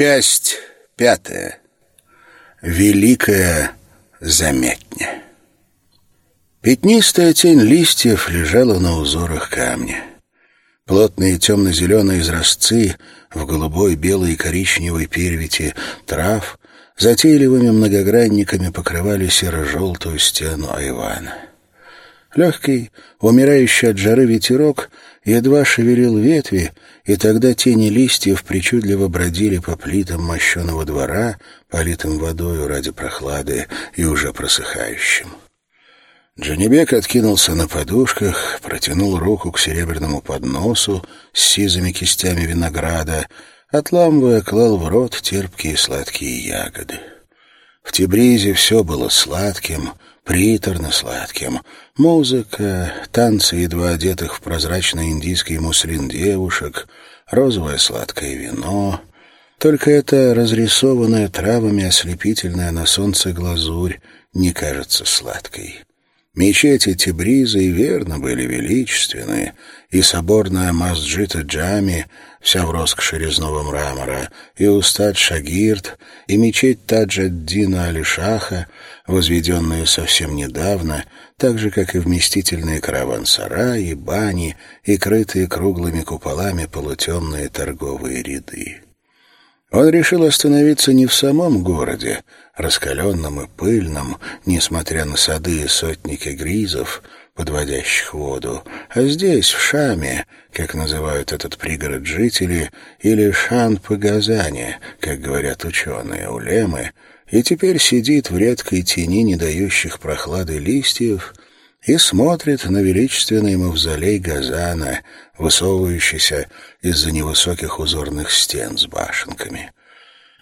Часть пятая. Великая заметня. Пятнистая тень листьев лежала на узорах камня. Плотные темно-зеленые изразцы в голубой, белой и коричневой перевити трав затейливыми многогранниками покрывали серо-желтую стену Айвана. Легкий, умирающий от жары ветерок едва шевелил ветви, и тогда тени листьев причудливо бродили по плитам мощеного двора, политым водою ради прохлады и уже просыхающим. Джанибек откинулся на подушках, протянул руку к серебряному подносу с сизыми кистями винограда, отламывая, клал в рот терпкие сладкие ягоды. В Тибризе все было сладким, приторно-сладким. Музыка, танцы едва одетых в прозрачный индийский муслин девушек, розовое сладкое вино. Только эта разрисованная травами ослепительная на солнце глазурь не кажется сладкой. Мечети Тибриза и верно были величественны, и соборная Масджита Джами, вся в роскоши резного мрамора, и устад Шагирт, и мечеть Таджаддина Алишаха, возведенные совсем недавно, так же, как и вместительные караван-сараи, бани и крытые круглыми куполами полутемные торговые ряды. Он решил остановиться не в самом городе, раскаленном и пыльном, несмотря на сады и сотники гризов, подводящих воду, а здесь, в Шаме, как называют этот пригород жители, или Шан-Пагазане, как говорят ученые, улемы, и теперь сидит в редкой тени не дающих прохлады листьев и смотрит на величественный мавзолей Газана, высовывающийся из-за невысоких узорных стен с башенками.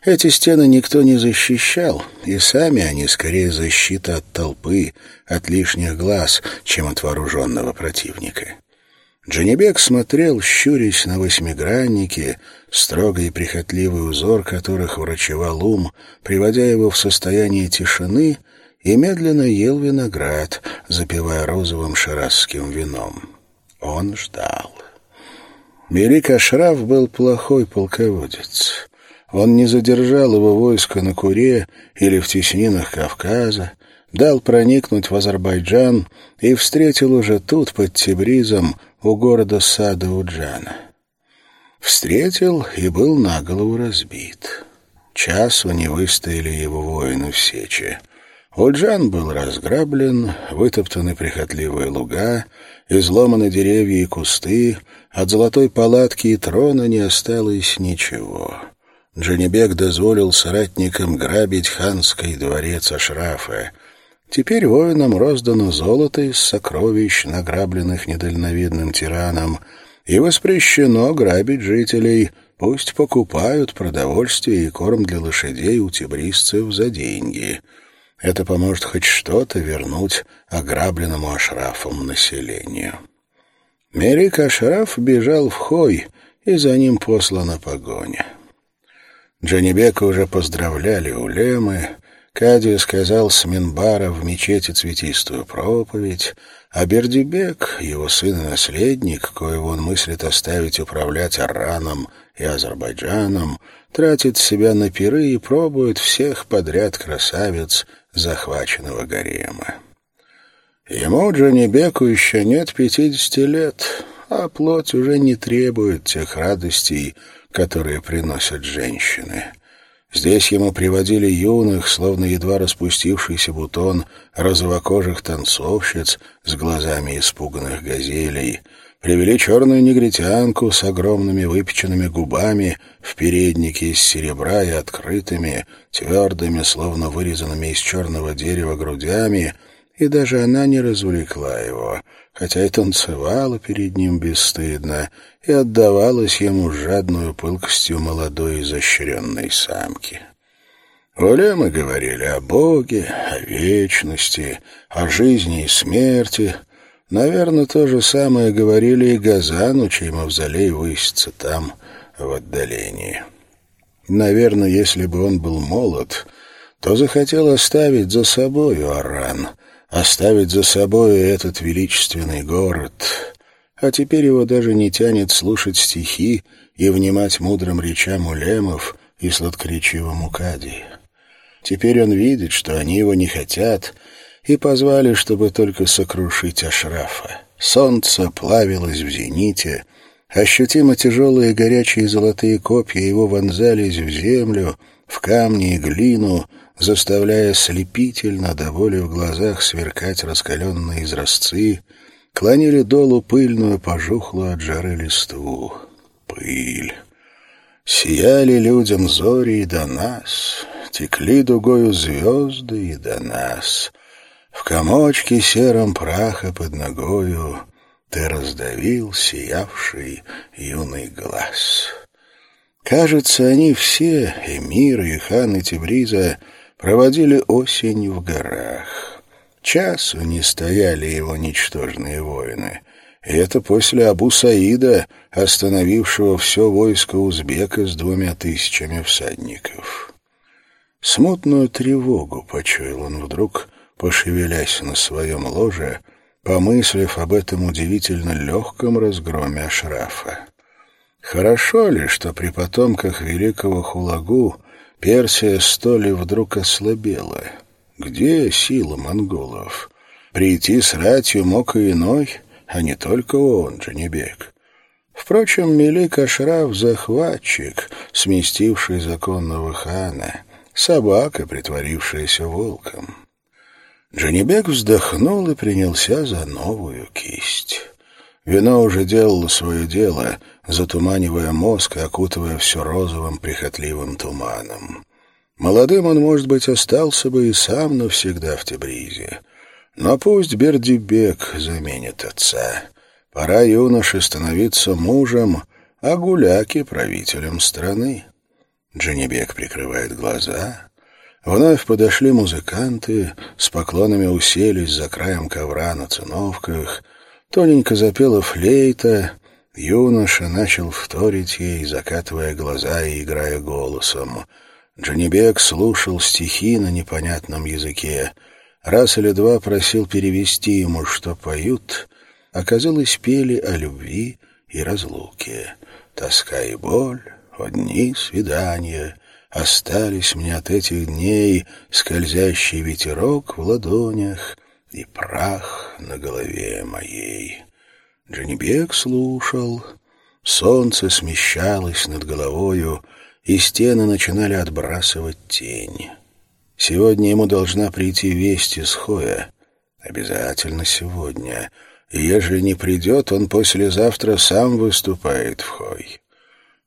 Эти стены никто не защищал, и сами они скорее защита от толпы, от лишних глаз, чем от вооруженного противника. Джанибек смотрел, щурясь на восьмигранники, строгий и прихотливый узор которых врачевал ум, приводя его в состояние тишины, и медленно ел виноград, запивая розовым шарасским вином. Он ждал. Велик Ашраф был плохой полководец. Он не задержал его войско на Куре или в теснинах Кавказа, дал проникнуть в Азербайджан и встретил уже тут, под Тибризом, у города Сада-Уджана. Встретил и был на голову разбит. Часу не выстояли его воины в сече. Уджан был разграблен, вытоптаны прихотливые луга, изломаны деревья и кусты, от золотой палатки и трона не осталось ничего. Джанибек дозволил соратникам грабить ханский дворец Ашрафа — Теперь воинам роздано золото из сокровищ, награбленных недальновидным тираном, и воспрещено грабить жителей, пусть покупают продовольствие и корм для лошадей у тибрисцев за деньги. Это поможет хоть что-то вернуть ограбленному Ашрафом населению. Мерик Ашраф бежал в Хой, и за ним послана погоня. Джанибека уже поздравляли улемы, Кади сказал с Минбара в мечети цветистую проповедь, а Бердибек, его сын и наследник, коего он мыслит оставить управлять Араном и Азербайджаном, тратит себя на пиры и пробует всех подряд красавиц захваченного гарема. Ему, Джанибеку, еще нет пятидесяти лет, а плоть уже не требует тех радостей, которые приносят женщины. Здесь ему приводили юных, словно едва распустившийся бутон, розовокожих танцовщиц с глазами испуганных газелей. Привели черную негритянку с огромными выпеченными губами в переднике из серебра и открытыми, твердыми, словно вырезанными из черного дерева грудями, и даже она не развлекла его — хотя и танцевала перед ним бесстыдно и отдавалась ему жадную пылкостью молодой изощренной самки. Улемы говорили о Боге, о вечности, о жизни и смерти. Наверное, то же самое говорили и Газану, чей мавзолей высится там, в отдалении. Наверное, если бы он был молод, то захотел оставить за собою Аран — оставить за собой этот величественный город. А теперь его даже не тянет слушать стихи и внимать мудрым речам улемов, и сладкоречивому Кади. Теперь он видит, что они его не хотят, и позвали, чтобы только сокрушить Ашрафа. Солнце плавилось в зените, ощутимо тяжелые горячие золотые копья его вонзались в землю, в камни и глину, заставляя слепительно до в глазах сверкать раскаленные изразцы, клонили долу пыльную, пожухлую от жары листву. Пыль. Сияли людям зори и до нас, текли дугою звезды и до нас. В комочке сером праха под ногою ты раздавил сиявший юный глаз. Кажется, они все, и мир, и хан, и Тибриза, проводили осень в горах. Часу не стояли его ничтожные воины. И это после Абу Саида, остановившего все войско узбека с двумя тысячами всадников. Смутную тревогу почуял он вдруг, пошевелясь на своем ложе, помыслив об этом удивительно легком разгроме Ашрафа. Хорошо ли, что при потомках великого Хулагу Персия столи вдруг ослабела? Где сила монголов? Прийти с ратью мог и иной, а не только он, Джанибек. Впрочем, Мелик Ашраф — захватчик, сместивший законного хана, собака, притворившаяся волком. Джанибек вздохнул и принялся за новую кисть. Вино уже делало свое дело, затуманивая мозг и окутывая все розовым прихотливым туманом. Молодым он, может быть, остался бы и сам навсегда в Тебризе. Но пусть Бердибек заменит отца. Пора юноше становиться мужем, а гуляки — правителем страны. Джанибек прикрывает глаза. Вновь подошли музыканты, с поклонами уселись за краем ковра на циновках. Тоненько запела флейта, юноша начал вторить ей, закатывая глаза и играя голосом. Джанибек слушал стихи на непонятном языке. Раз или два просил перевести ему, что поют. Оказалось, пели о любви и разлуке. Тоска и боль, одни свидания. Остались мне от этих дней скользящий ветерок в ладонях и прах на голове моей. Джанибек слушал. Солнце смещалось над головою, и стены начинали отбрасывать тень. Сегодня ему должна прийти весть из Хоя. Обязательно сегодня. И ежели не придет, он послезавтра сам выступает в Хой.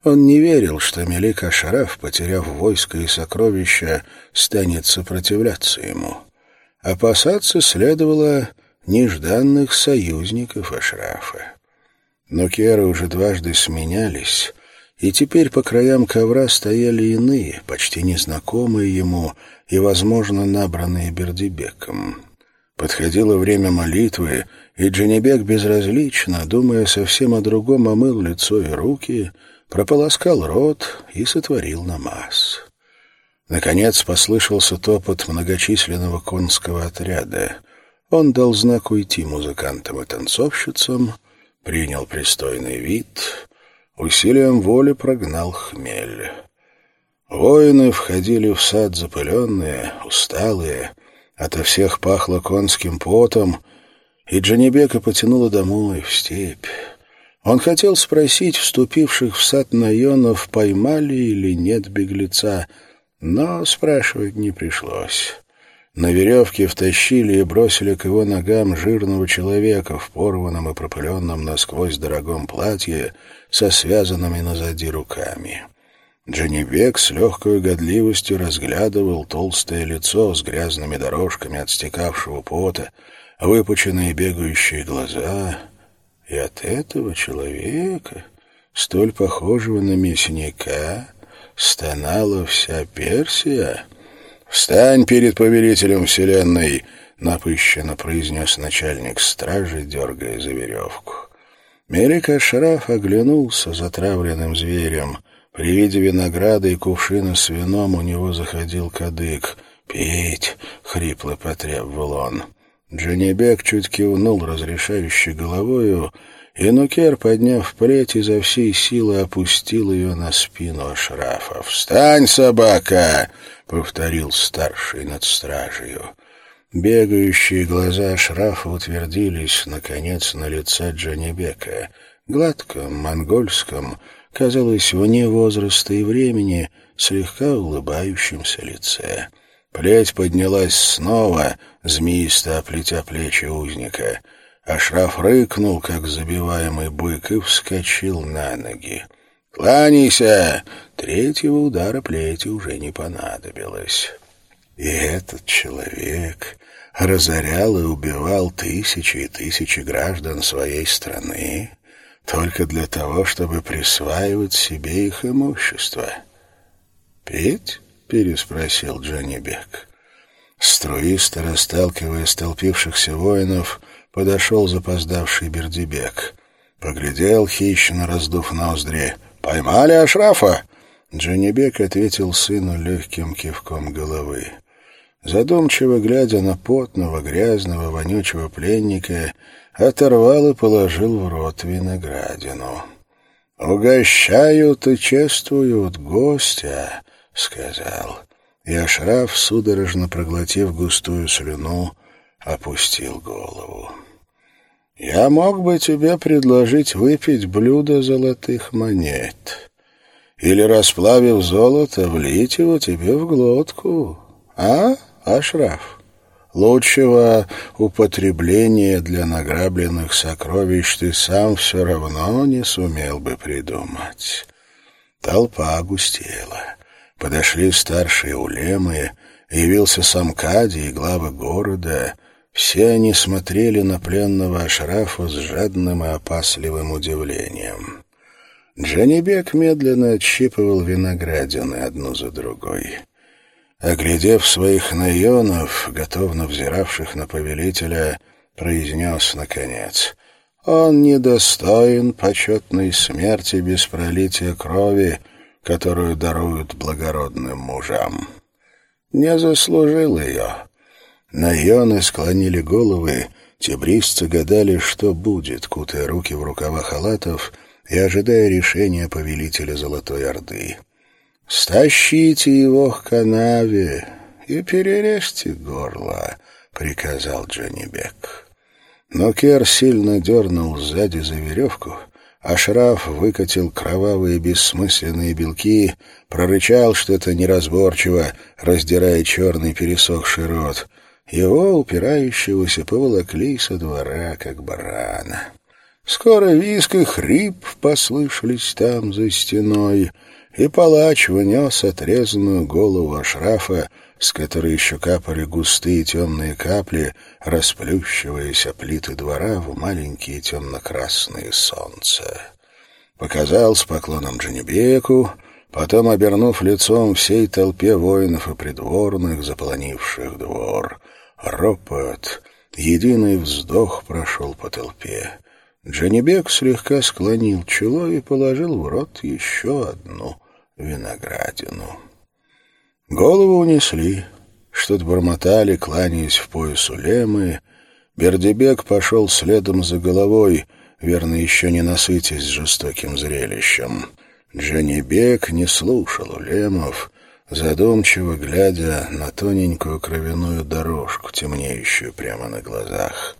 Он не верил, что Мелик Ашараф, потеряв войско и сокровища, станет сопротивляться ему. Опасаться следовало нежданных союзников Ашрафа. Но керы уже дважды сменялись, и теперь по краям ковра стояли иные, почти незнакомые ему и, возможно, набранные Бердибеком. Подходило время молитвы, и Джанибек безразлично, думая совсем о другом, омыл лицо и руки, прополоскал рот и сотворил намаз. Наконец послышался топот многочисленного конского отряда. Он дал знак уйти музыкантам и танцовщицам, принял пристойный вид усилием воли прогнал хмель. Воины входили в сад запыленные, усталые, ото всех пахло конским потом, и Джанибека потянула домой, в степь. Он хотел спросить вступивших в сад наенов, поймали или нет беглеца, но спрашивать не пришлось. На веревке втащили и бросили к его ногам жирного человека в порванном и пропыленном насквозь дорогом платье со связанными назади руками. Дженнибек с легкой годливостью разглядывал толстое лицо с грязными дорожками от стекавшего пота, выпученные бегающие глаза. И от этого человека, столь похожего на мясника, стонала вся Персия — «Встань перед повелителем вселенной!» — напыщенно произнес начальник стражи, дергая за веревку. Мелик Ашраф оглянулся затравленным зверем. При виде винограда и кувшина с вином у него заходил кадык. «Пить!» — хрипло потребовал он. Джанибек чуть кивнул разрешающей головою, и Нукер, подняв плеть, изо всей силы опустил ее на спину Ашрафа. «Встань, собака!» — повторил старший над стражей. Бегающие глаза Ашрафа утвердились, наконец, на лице Джанибека. Гладком, монгольском, казалось, вне возраста и времени, слегка улыбающемся лице. Плеть поднялась снова, змеисто оплетя плечи узника — Ашраф рыкнул, как забиваемый бык, и вскочил на ноги. «Кланяйся!» Третьего удара плети уже не понадобилось. И этот человек разорял и убивал тысячи и тысячи граждан своей страны только для того, чтобы присваивать себе их имущество. «Петь?» — переспросил Джонни Бек. Струисто расталкивая столпившихся воинов, подошел запоздавший Бердибек. Поглядел, хищно раздув ноздри. «Поймали Ашрафа?» Джанибек ответил сыну легким кивком головы. Задумчиво глядя на потного, грязного, вонючего пленника, оторвал и положил в рот виноградину. «Угощают и чествуют гостя», — сказал. И Ашраф, судорожно проглотив густую слюну, опустил голову. «Я мог бы тебе предложить выпить блюдо золотых монет или, расплавив золото, влить его тебе в глотку. А, Ашраф?» Лучшего употребления для награбленных сокровищ ты сам все равно не сумел бы придумать. Толпа густела. Подошли старшие улемы, явился сам Кади и главы города — все они смотрели на пленного Ашрафа с жадным и опасливым удивлением. Джанибек медленно отщипывал виноградины одну за другой. Оглядев своих наенов, готовно взиравших на повелителя, произнес наконец — он недостоин почетной смерти без пролития крови, которую даруют благородным мужам. Не заслужил ее. Наёны склонили головы, тебристцы гадали, что будет, кутая руки в рукава халатов и ожидая решения повелителя Золотой Орды. «Стащите его к канаве и перережьте горло», — приказал Джанибек. Но Кер сильно дернул сзади за веревку, а Шраф выкатил кровавые бессмысленные белки, прорычал что-то неразборчиво, раздирая черный пересохший рот — его, упирающегося, поволокли со двора, как барана. Скоро виск и хрип послышались там за стеной, и палач внес отрезанную голову Ашрафа, с которой еще капали густые темные капли, расплющиваясь о плиты двора в маленькие темно-красные солнца. Показал с поклоном Джанибеку, потом, обернув лицом всей толпе воинов и придворных, заполонивших двор — ропот, единый вздох прошел по толпе. Джанибек слегка склонил чело и положил в рот еще одну виноградину. Голову унесли, что-то бормотали, кланяясь в пояс улемы. Бердибек пошел следом за головой, верно, еще не насытясь жестоким зрелищем. Джанибек не слушал улемов, задумчиво глядя на тоненькую кровяную дорожку, темнеющую прямо на глазах.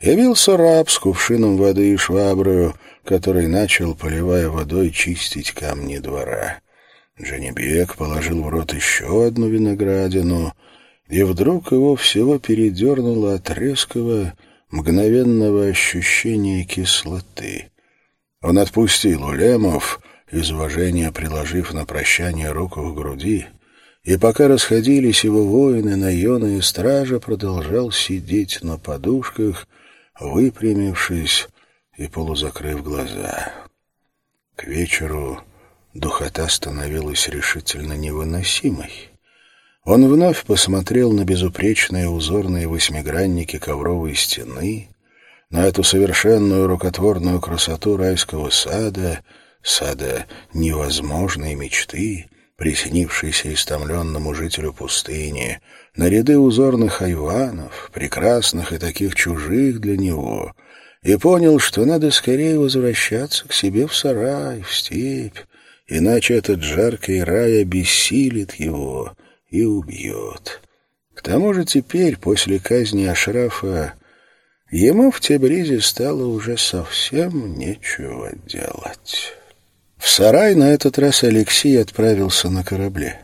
Явился раб с кувшином воды и шваброю, который начал, поливая водой, чистить камни двора. Джанибек положил в рот еще одну виноградину, и вдруг его всего передернуло от резкого, мгновенного ощущения кислоты. Он отпустил улемов, из уважения приложив на прощание руку к груди, и пока расходились его воины, наены и стража, продолжал сидеть на подушках, выпрямившись и полузакрыв глаза. К вечеру духота становилась решительно невыносимой. Он вновь посмотрел на безупречные узорные восьмигранники ковровой стены, на эту совершенную рукотворную красоту райского сада, сада невозможной мечты, приснившийся истомленному жителю пустыни, на ряды узорных айванов, прекрасных и таких чужих для него, и понял, что надо скорее возвращаться к себе в сарай, в степь, иначе этот жаркий рай обессилит его и убьет. К тому же теперь, после казни Ашрафа, ему в Тебризе стало уже совсем нечего делать. В сарай на этот раз Алексей отправился на корабле.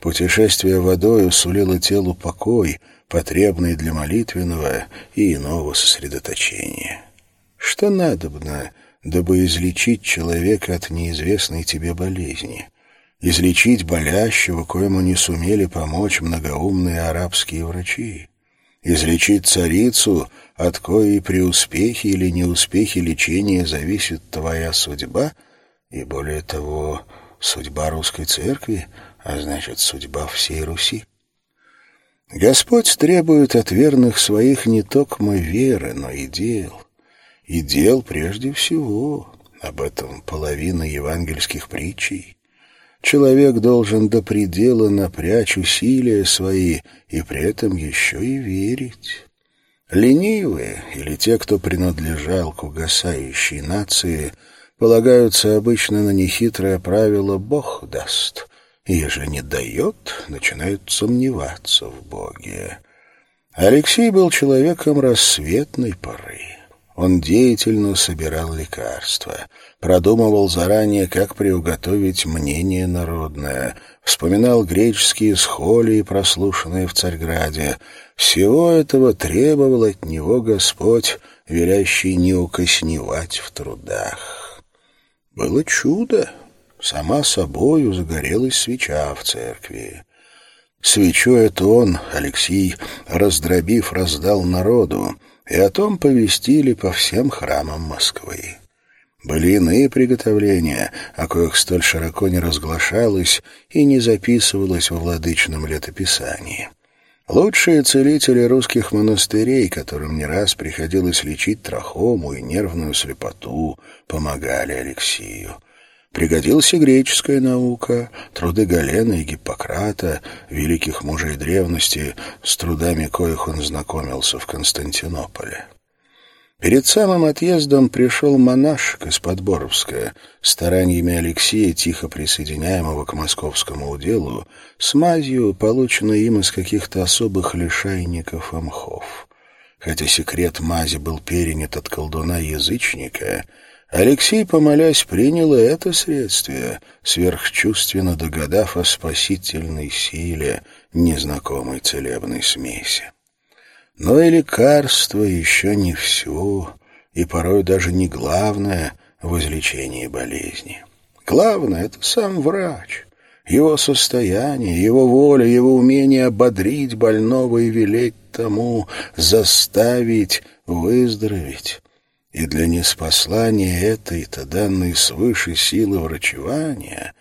Путешествие водою сулило телу покой, потребный для молитвенного и иного сосредоточения. Что надобно, дабы излечить человека от неизвестной тебе болезни? Излечить болящего, коему не сумели помочь многоумные арабские врачи? Излечить царицу, от коей при успехе или неуспехе лечения зависит твоя судьба, и более того, судьба русской церкви — а значит, судьба всей Руси. Господь требует от верных своих не только веры, но и дел. И дел прежде всего. Об этом половина евангельских притчей. Человек должен до предела напрячь усилия свои и при этом еще и верить. Ленивые, или те, кто принадлежал к угасающей нации, полагаются обычно на нехитрое правило «Бог даст», и же не дает, начинают сомневаться в Боге. Алексей был человеком рассветной поры. Он деятельно собирал лекарства, продумывал заранее, как приуготовить мнение народное, вспоминал греческие схолии, прослушанные в Царьграде. Всего этого требовал от него Господь, велящий не укосневать в трудах. Было чудо, Сама собою загорелась свеча в церкви. Свечу эту он, Алексей, раздробив, раздал народу, и о том повестили по всем храмам Москвы. Были иные приготовления, о коих столь широко не разглашалось и не записывалось во владычном летописании. Лучшие целители русских монастырей, которым не раз приходилось лечить трахому и нервную слепоту, помогали Алексею. Пригодилась и греческая наука, труды Галена и Гиппократа, великих мужей древности, с трудами коих он знакомился в Константинополе. Перед самым отъездом пришел монашек из Подборовска, стараниями Алексея, тихо присоединяемого к московскому уделу, с мазью, полученной им из каких-то особых лишайников и мхов. Хотя секрет мази был перенят от колдуна-язычника — Алексей, помолясь, принял это средствие, сверхчувственно догадав о спасительной силе незнакомой целебной смеси. Но и лекарство еще не все, и порой даже не главное в излечении болезни. Главное — это сам врач, его состояние, его воля, его умение ободрить больного и велеть тому, заставить выздороветь. И для неспослания этой-то данной свыше силы врачевания,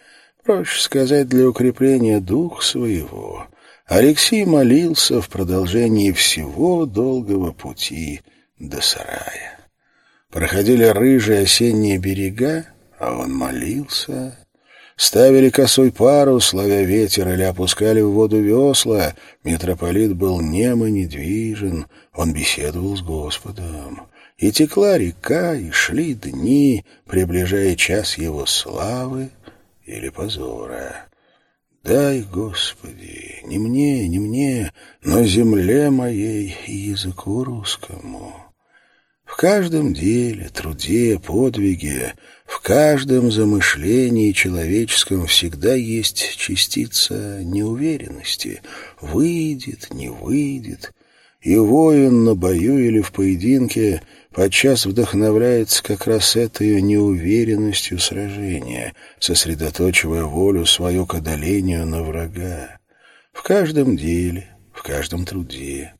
проще сказать, для укрепления духа своего, Алексей молился в продолжении всего долгого пути до сарая. Проходили рыжие осенние берега, а он молился. Ставили косой парус, ловя ветер, или опускали в воду весла. Митрополит был нем и недвижен, он беседовал с Господом. И текла река, и шли дни, приближая час его славы или позора. Дай, Господи, не мне, не мне, но земле моей и языку русскому. В каждом деле, труде, подвиге, в каждом замышлении человеческом всегда есть частица неуверенности. Выйдет, не выйдет. И воин на бою или в поединке — подчас вдохновляется как раз этой неуверенностью сражения, сосредоточивая волю свою к одолению на врага. В каждом деле, в каждом труде.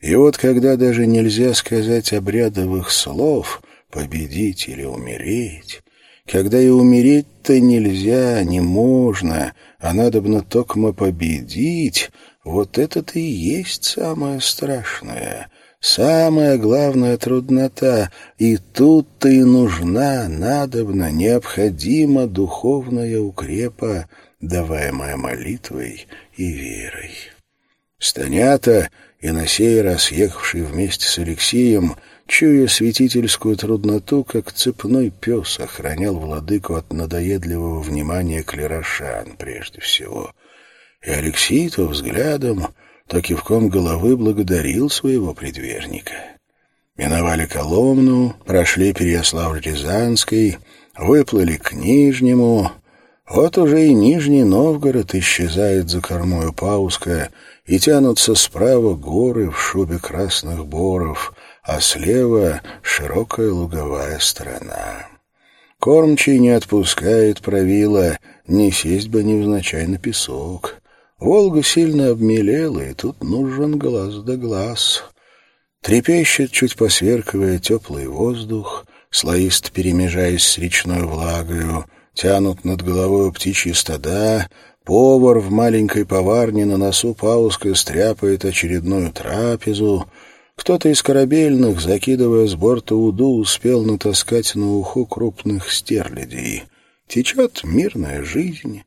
И вот когда даже нельзя сказать обрядовых слов «победить» или «умереть», когда и умереть-то нельзя, не можно, а надобно токмо победить, вот это-то и есть самое страшное — Самая главная труднота, и тут-то и нужна, надобна, необходима духовная укрепа, даваемая молитвой и верой. Станята, и на сей раз ехавший вместе с Алексеем, чуя святительскую трудноту, как цепной пес охранял владыку от надоедливого внимания клерошан прежде всего. И Алексей то взглядом, то кивком головы благодарил своего предверника. Миновали Коломну, прошли Переяславль-Рязанской, выплыли к Нижнему. Вот уже и Нижний Новгород исчезает за кормою Пауска, и тянутся справа горы в шубе красных боров, а слева широкая луговая страна. Кормчий не отпускает правила, не сесть бы невзначай на песок. Волга сильно обмелела, и тут нужен глаз да глаз. Трепещет, чуть посверкивая, теплый воздух, слоист перемежаясь с речной влагою, тянут над головой птичьи стада, повар в маленькой поварне на носу пауска стряпает очередную трапезу, кто-то из корабельных, закидывая с борта уду, успел натаскать на уху крупных стерлядей. Течет мирная жизнь,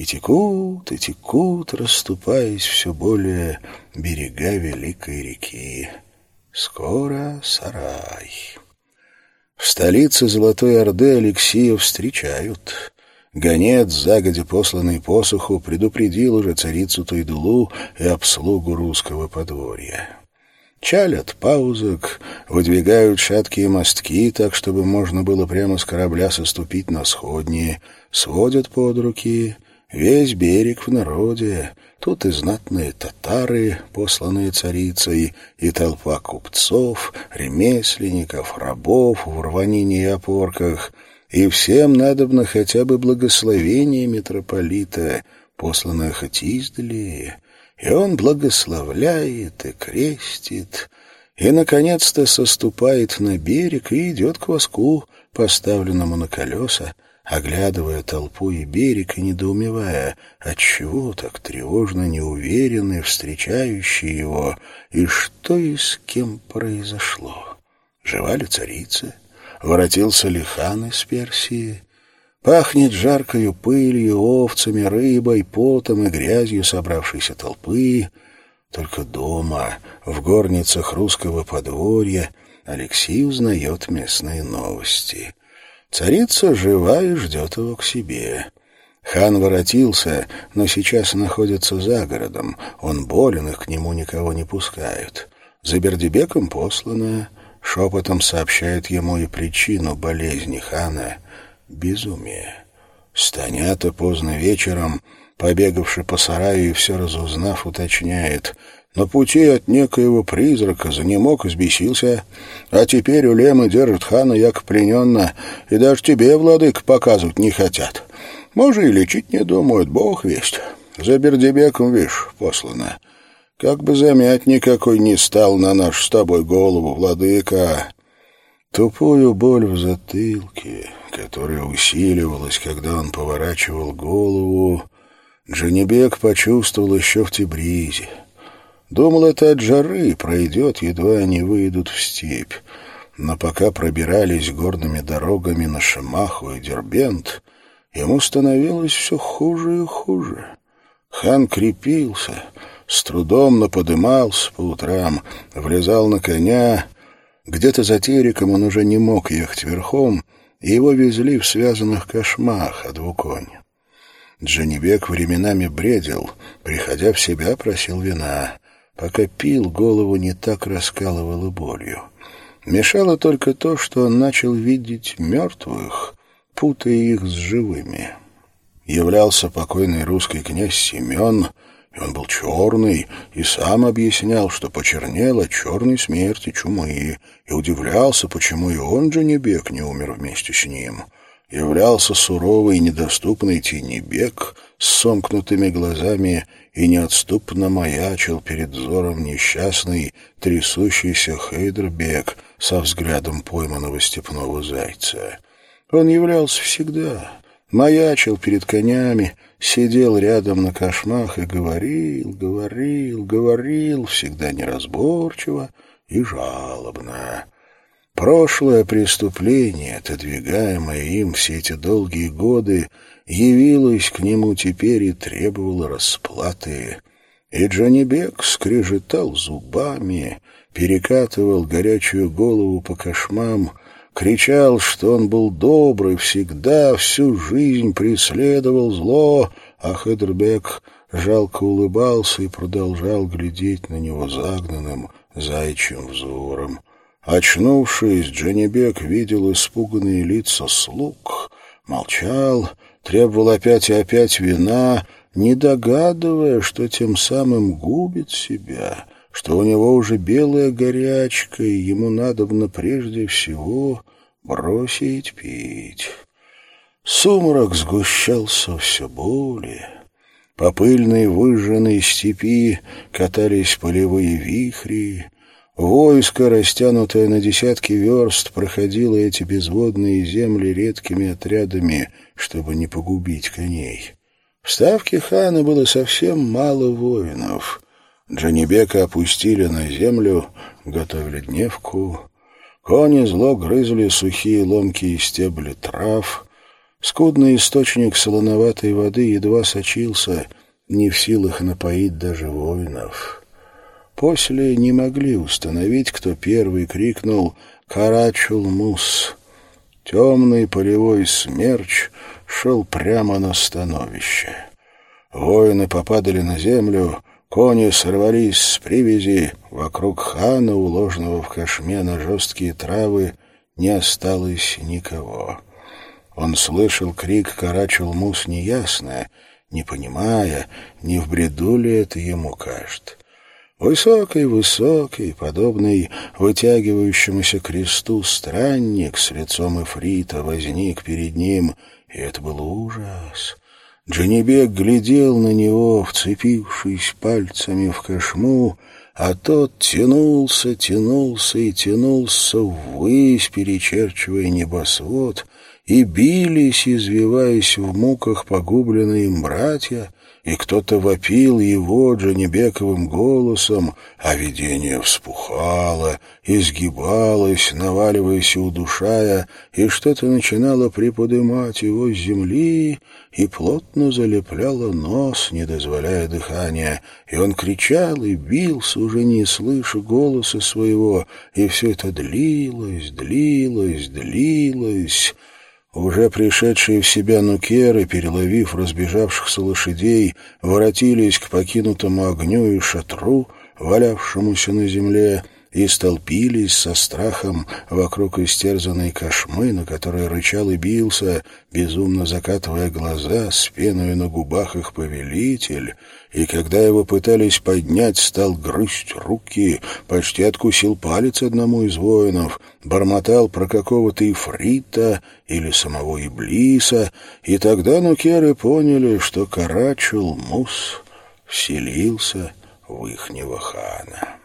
и текут, и текут, расступаясь все более берега великой реки. Скоро сарай. В столице Золотой Орды Алексея встречают. Гонец, загодя посланный посуху, предупредил уже царицу Тойдулу и обслугу русского подворья. Чалят паузок, выдвигают шаткие мостки, так, чтобы можно было прямо с корабля соступить на сходние, сводят под руки — Весь берег в народе, тут и знатные татары, посланные царицей, и толпа купцов, ремесленников, рабов в рванине и опорках, и всем надобно хотя бы благословение митрополита, посланное хоть издали, и он благословляет и крестит, и, наконец-то, соступает на берег и идет к воску, поставленному на колеса, оглядывая толпу и берег и недоумевая, отчего так тревожно неуверенны встречающие его, и что и с кем произошло. Жива ли царица? Воротился ли хан из Персии? Пахнет жаркою пылью, овцами, рыбой, потом и грязью собравшейся толпы. Только дома, в горницах русского подворья, Алексей узнает местные новости. Царица жива и ждет его к себе. Хан воротился, но сейчас находится за городом. Он болен, их к нему никого не пускают. За Бердебеком послано, шепотом сообщает ему и причину болезни хана — безумие. Станята поздно вечером, побегавши по сараю и все разузнав, уточняет — на пути от некоего призрака занемог, избесился, а теперь улемы держат хана як плененно, и даже тебе, владык, показывать не хотят. Может, и лечить не думают, бог весть. За Бердебеком, видишь, послано. Как бы замять никакой не стал на наш с тобой голову, владыка. Тупую боль в затылке, которая усиливалась, когда он поворачивал голову, Джанибек почувствовал еще в Тибризе. Думал, это от жары пройдет, едва они выйдут в степь. Но пока пробирались горными дорогами на Шамаху и Дербент, ему становилось все хуже и хуже. Хан крепился, с трудом наподымался по утрам, влезал на коня. Где-то за тереком он уже не мог ехать верхом, и его везли в связанных кошмах о двуконе. Джанибек временами бредил, приходя в себя, просил вина. Пока пил, голову не так раскалывало болью. Мешало только то, что он начал видеть мертвых, путая их с живыми. Являлся покойный русский князь Семен, и он был черный, и сам объяснял, что почернел от черной смерти чумы, и удивлялся, почему и он, же Джанибек, не умер вместе с ним. Являлся суровый и недоступный Тинебек с сомкнутыми глазами и неотступно маячил перед взором несчастный, трясущийся Хейдербек со взглядом пойманного степного зайца. Он являлся всегда, маячил перед конями, сидел рядом на кошмах и говорил, говорил, говорил, всегда неразборчиво и жалобно. Прошлое преступление, отодвигаемое им все эти долгие годы, явилась к нему теперь и требовала расплаты. И Джанибек скрежетал зубами, перекатывал горячую голову по кошмам, кричал, что он был добрый, всегда, всю жизнь преследовал зло, а Хедербек жалко улыбался и продолжал глядеть на него загнанным зайчьим взором. Очнувшись, Джанибек видел испуганные лица слуг, молчал, требовал опять и опять вина, не догадывая, что тем самым губит себя, что у него уже белая горячка, и ему надобно прежде всего бросить пить. Сумрак сгущался все более. По пыльной выжженной степи катались полевые вихри, Войско, растянутое на десятки верст, проходило эти безводные земли редкими отрядами, чтобы не погубить коней. В ставке хана было совсем мало воинов. Джанибека опустили на землю, готовили дневку. Кони зло грызли сухие ломкие стебли трав. Скудный источник солоноватой воды едва сочился, не в силах напоить даже воинов. После не могли установить, кто первый крикнул «Карачул-мус!». Темный полевой смерч шел прямо на становище. Воины попадали на землю, кони сорвались с привязи, вокруг хана, уложенного в кошме на жесткие травы, не осталось никого. Он слышал крик «Карачул-мус!» неясно, не понимая, не в бреду ли это ему кажется. Высокий-высокий, подобный вытягивающемуся кресту странник с лицом Эфрита возник перед ним, и это был ужас. Джанибек глядел на него, вцепившись пальцами в кошму, а тот тянулся, тянулся и тянулся ввысь, перечерчивая небосвод, и бились, извиваясь в муках погубленные им братья — и кто-то вопил его Джанибековым голосом, а видение вспухало, изгибалось, наваливаясь и удушая, и что-то начинало приподымать его с земли и плотно залепляло нос, не дозволяя дыхания, и он кричал и бился, уже не слыша голоса своего, и все это длилось, длилось, длилось... Уже пришедшие в себя нукеры, переловив разбежавшихся лошадей, воротились к покинутому огню и шатру, валявшемуся на земле, и столпились со страхом вокруг истерзанной кошмы, на которой рычал и бился, безумно закатывая глаза, с пеной на губах их повелитель, и когда его пытались поднять, стал грызть руки, почти откусил палец одному из воинов, бормотал про какого-то ифрита или самого Иблиса, и тогда нукеры поняли, что Карачул Мус вселился в ихнего хана.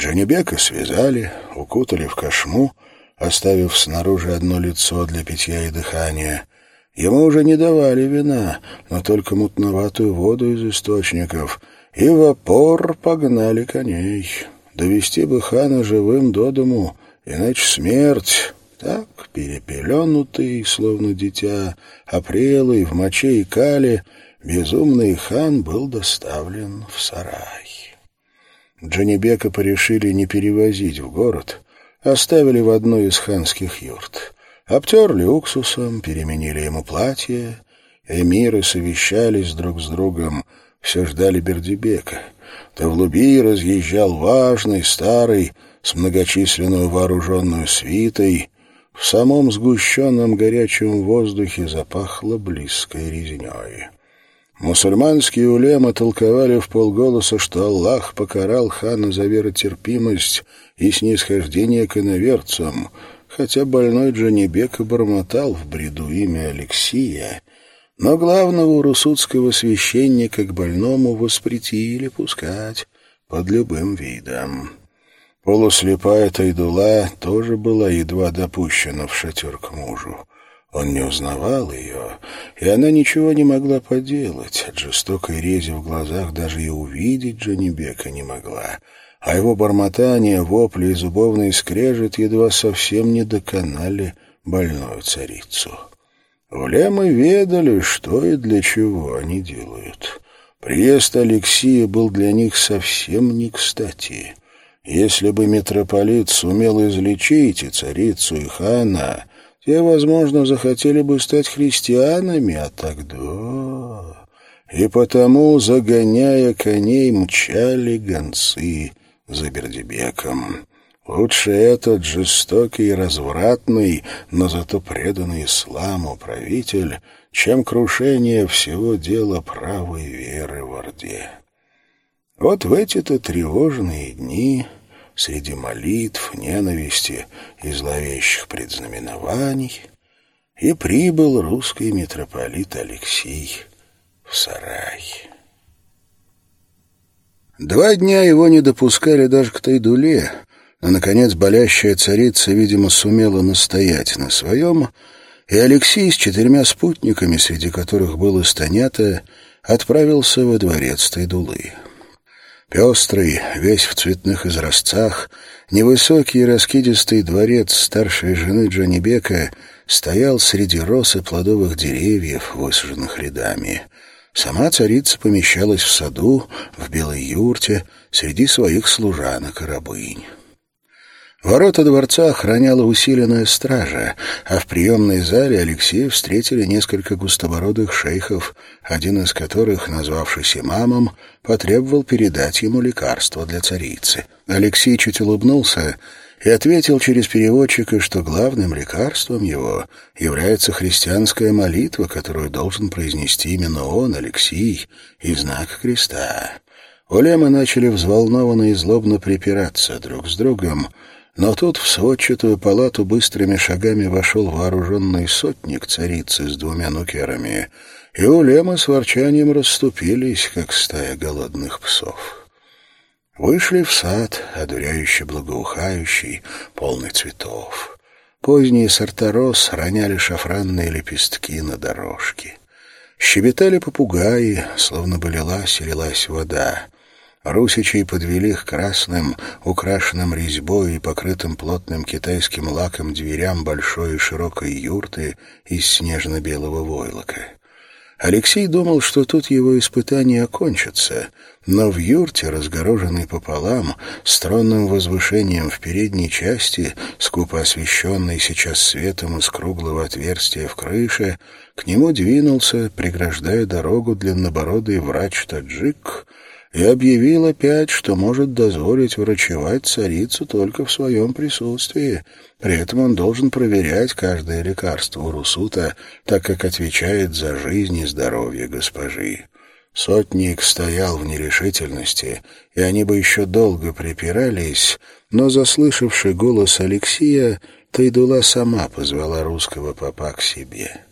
Джанибека связали, укутали в кошму, оставив снаружи одно лицо для питья и дыхания. Ему уже не давали вина, но только мутноватую воду из источников, и в опор погнали коней. Довести бы хана живым до дому, иначе смерть. Так, перепеленутый, словно дитя, опрелый, в моче и кале, безумный хан был доставлен в сарай. Джанибека порешили не перевозить в город, оставили в одной из ханских юрт. Обтерли уксусом, переменили ему платье. Эмиры совещались друг с другом, все ждали Бердибека. Тавлуби разъезжал важный, старый, с многочисленную вооруженную свитой. В самом сгущенном горячем воздухе запахло близкой резней. Мусульманские улемы толковали в полголоса, что Аллах покарал хана за веротерпимость и снисхождение к иноверцам, хотя больной Джанибек бормотал в бреду имя Алексия, но главного русудского священника к больному воспретили пускать под любым видом. Полуслепая Тайдула тоже была едва допущена в шатер к мужу. Он не узнавал ее, и она ничего не могла поделать. От жестокой рези в глазах даже и увидеть Джанибека не могла. А его бормотание, вопли и зубовный скрежет едва совсем не доконали больную царицу. Улемы ведали, что и для чего они делают. Приезд Алексея был для них совсем не кстати. Если бы митрополит сумел излечить и царицу, и хана, те, возможно, захотели бы стать христианами, а тогда... И потому, загоняя коней, мчали гонцы за Бердебеком. Лучше этот жестокий и развратный, но зато преданный исламу правитель, чем крушение всего дела правой веры в Орде. Вот в эти-то тревожные дни, среди молитв, ненависти и зловещих предзнаменований, и прибыл русский митрополит Алексей в сарай. Два дня его не допускали даже к Тайдуле, но, наконец, болящая царица, видимо, сумела настоять на своем, и Алексей с четырьмя спутниками, среди которых был Истанята, отправился во дворец Тайдулы. Пестрый, весь в цветных изразцах, невысокий и раскидистый дворец старшей жены Джанибека стоял среди роз и плодовых деревьев, высаженных рядами. Сама царица помещалась в саду, в белой юрте, среди своих служанок и рабынь. Ворота дворца охраняла усиленная стража, а в приемной зале Алексея встретили несколько густобородых шейхов, один из которых, назвавшись имамом, потребовал передать ему лекарство для царицы. Алексей чуть улыбнулся и ответил через переводчика, что главным лекарством его является христианская молитва, которую должен произнести именно он, Алексей, и знак креста. Улемы начали взволнованно и злобно припираться друг с другом, но тут в сводчатую палату быстрыми шагами вошел вооруженный сотник царицы с двумя нукерами, и улемы с ворчанием расступились, как стая голодных псов. Вышли в сад, одуряющий благоухающий, полный цветов. Поздние сорта роз роняли шафранные лепестки на дорожке. Щебетали попугаи, словно бы лилась и лилась вода. Русичей подвели к красным, украшенным резьбой и покрытым плотным китайским лаком дверям большой и широкой юрты из снежно-белого войлока. Алексей думал, что тут его испытание окончится, но в юрте, разгороженной пополам, с тронным возвышением в передней части, скупо освещенной сейчас светом из круглого отверстия в крыше, к нему двинулся, преграждая дорогу длиннобородый врач-таджик — и объявил опять, что может дозволить врачевать царицу только в своем присутствии. При этом он должен проверять каждое лекарство у Русута, так как отвечает за жизнь и здоровье госпожи. Сотник стоял в нерешительности, и они бы еще долго припирались, но, заслышавший голос Алексея, Тайдула сама позвала русского попа к себе.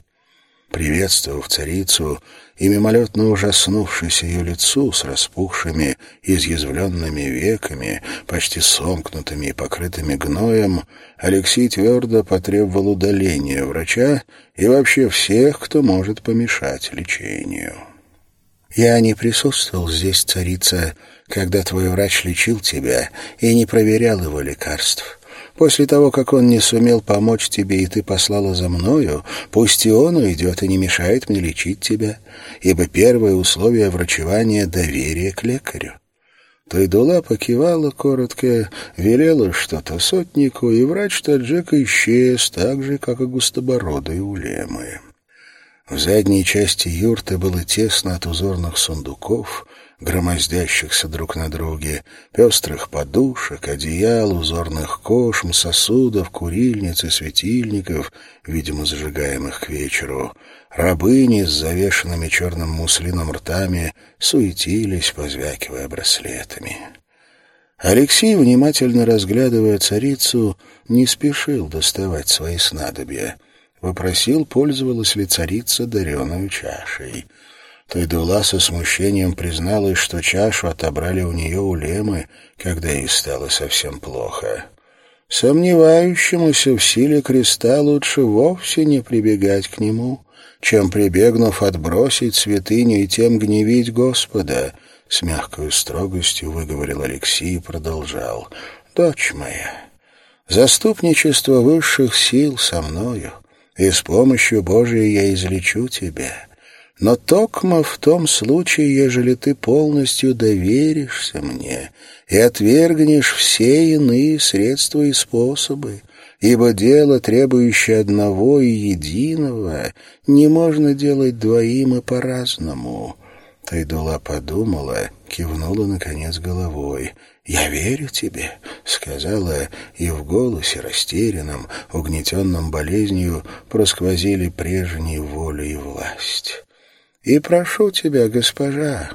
Приветствовав царицу и мимолетно ужаснувшись ее лицу с распухшими, изъязвленными веками, почти сомкнутыми и покрытыми гноем, Алексей твердо потребовал удаления врача и вообще всех, кто может помешать лечению. «Я не присутствовал здесь, царица, когда твой врач лечил тебя и не проверял его лекарств». После того, как он не сумел помочь тебе, и ты послала за мною, пусть и он уйдет и не мешает мне лечить тебя, ибо первое условие врачевания — доверие к лекарю». Тайдула покивала коротко, велела что-то сотнику, и врач таджика исчез, так же, как и густобородые улемы. В задней части юрты было тесно от узорных сундуков — громоздящихся друг на друге, пестрых подушек, одеял, узорных кошм, сосудов, курильниц и светильников, видимо, зажигаемых к вечеру. Рабыни с завешенными черным муслином ртами суетились, позвякивая браслетами. Алексей, внимательно разглядывая царицу, не спешил доставать свои снадобья. Вопросил, пользовалась ли царица дареную чашей — Тайдула со смущением призналась, что чашу отобрали у нее улемы, когда ей стало совсем плохо. Сомневающемуся в силе креста лучше вовсе не прибегать к нему, чем, прибегнув, отбросить святыню и тем гневить Господа, — с мягкой строгостью выговорил Алексей и продолжал. — Дочь моя, заступничество высших сил со мною, и с помощью Божией я излечу тебя. Но токмо в том случае, ежели ты полностью доверишься мне и отвергнешь все иные средства и способы, ибо дело, требующее одного и единого, не можно делать двоим и по-разному». Тайдула подумала, кивнула, наконец, головой. «Я верю тебе», — сказала, и в голосе, растерянном, угнетенном болезнью, просквозили прежние воля и власть. «И прошу тебя, госпожа,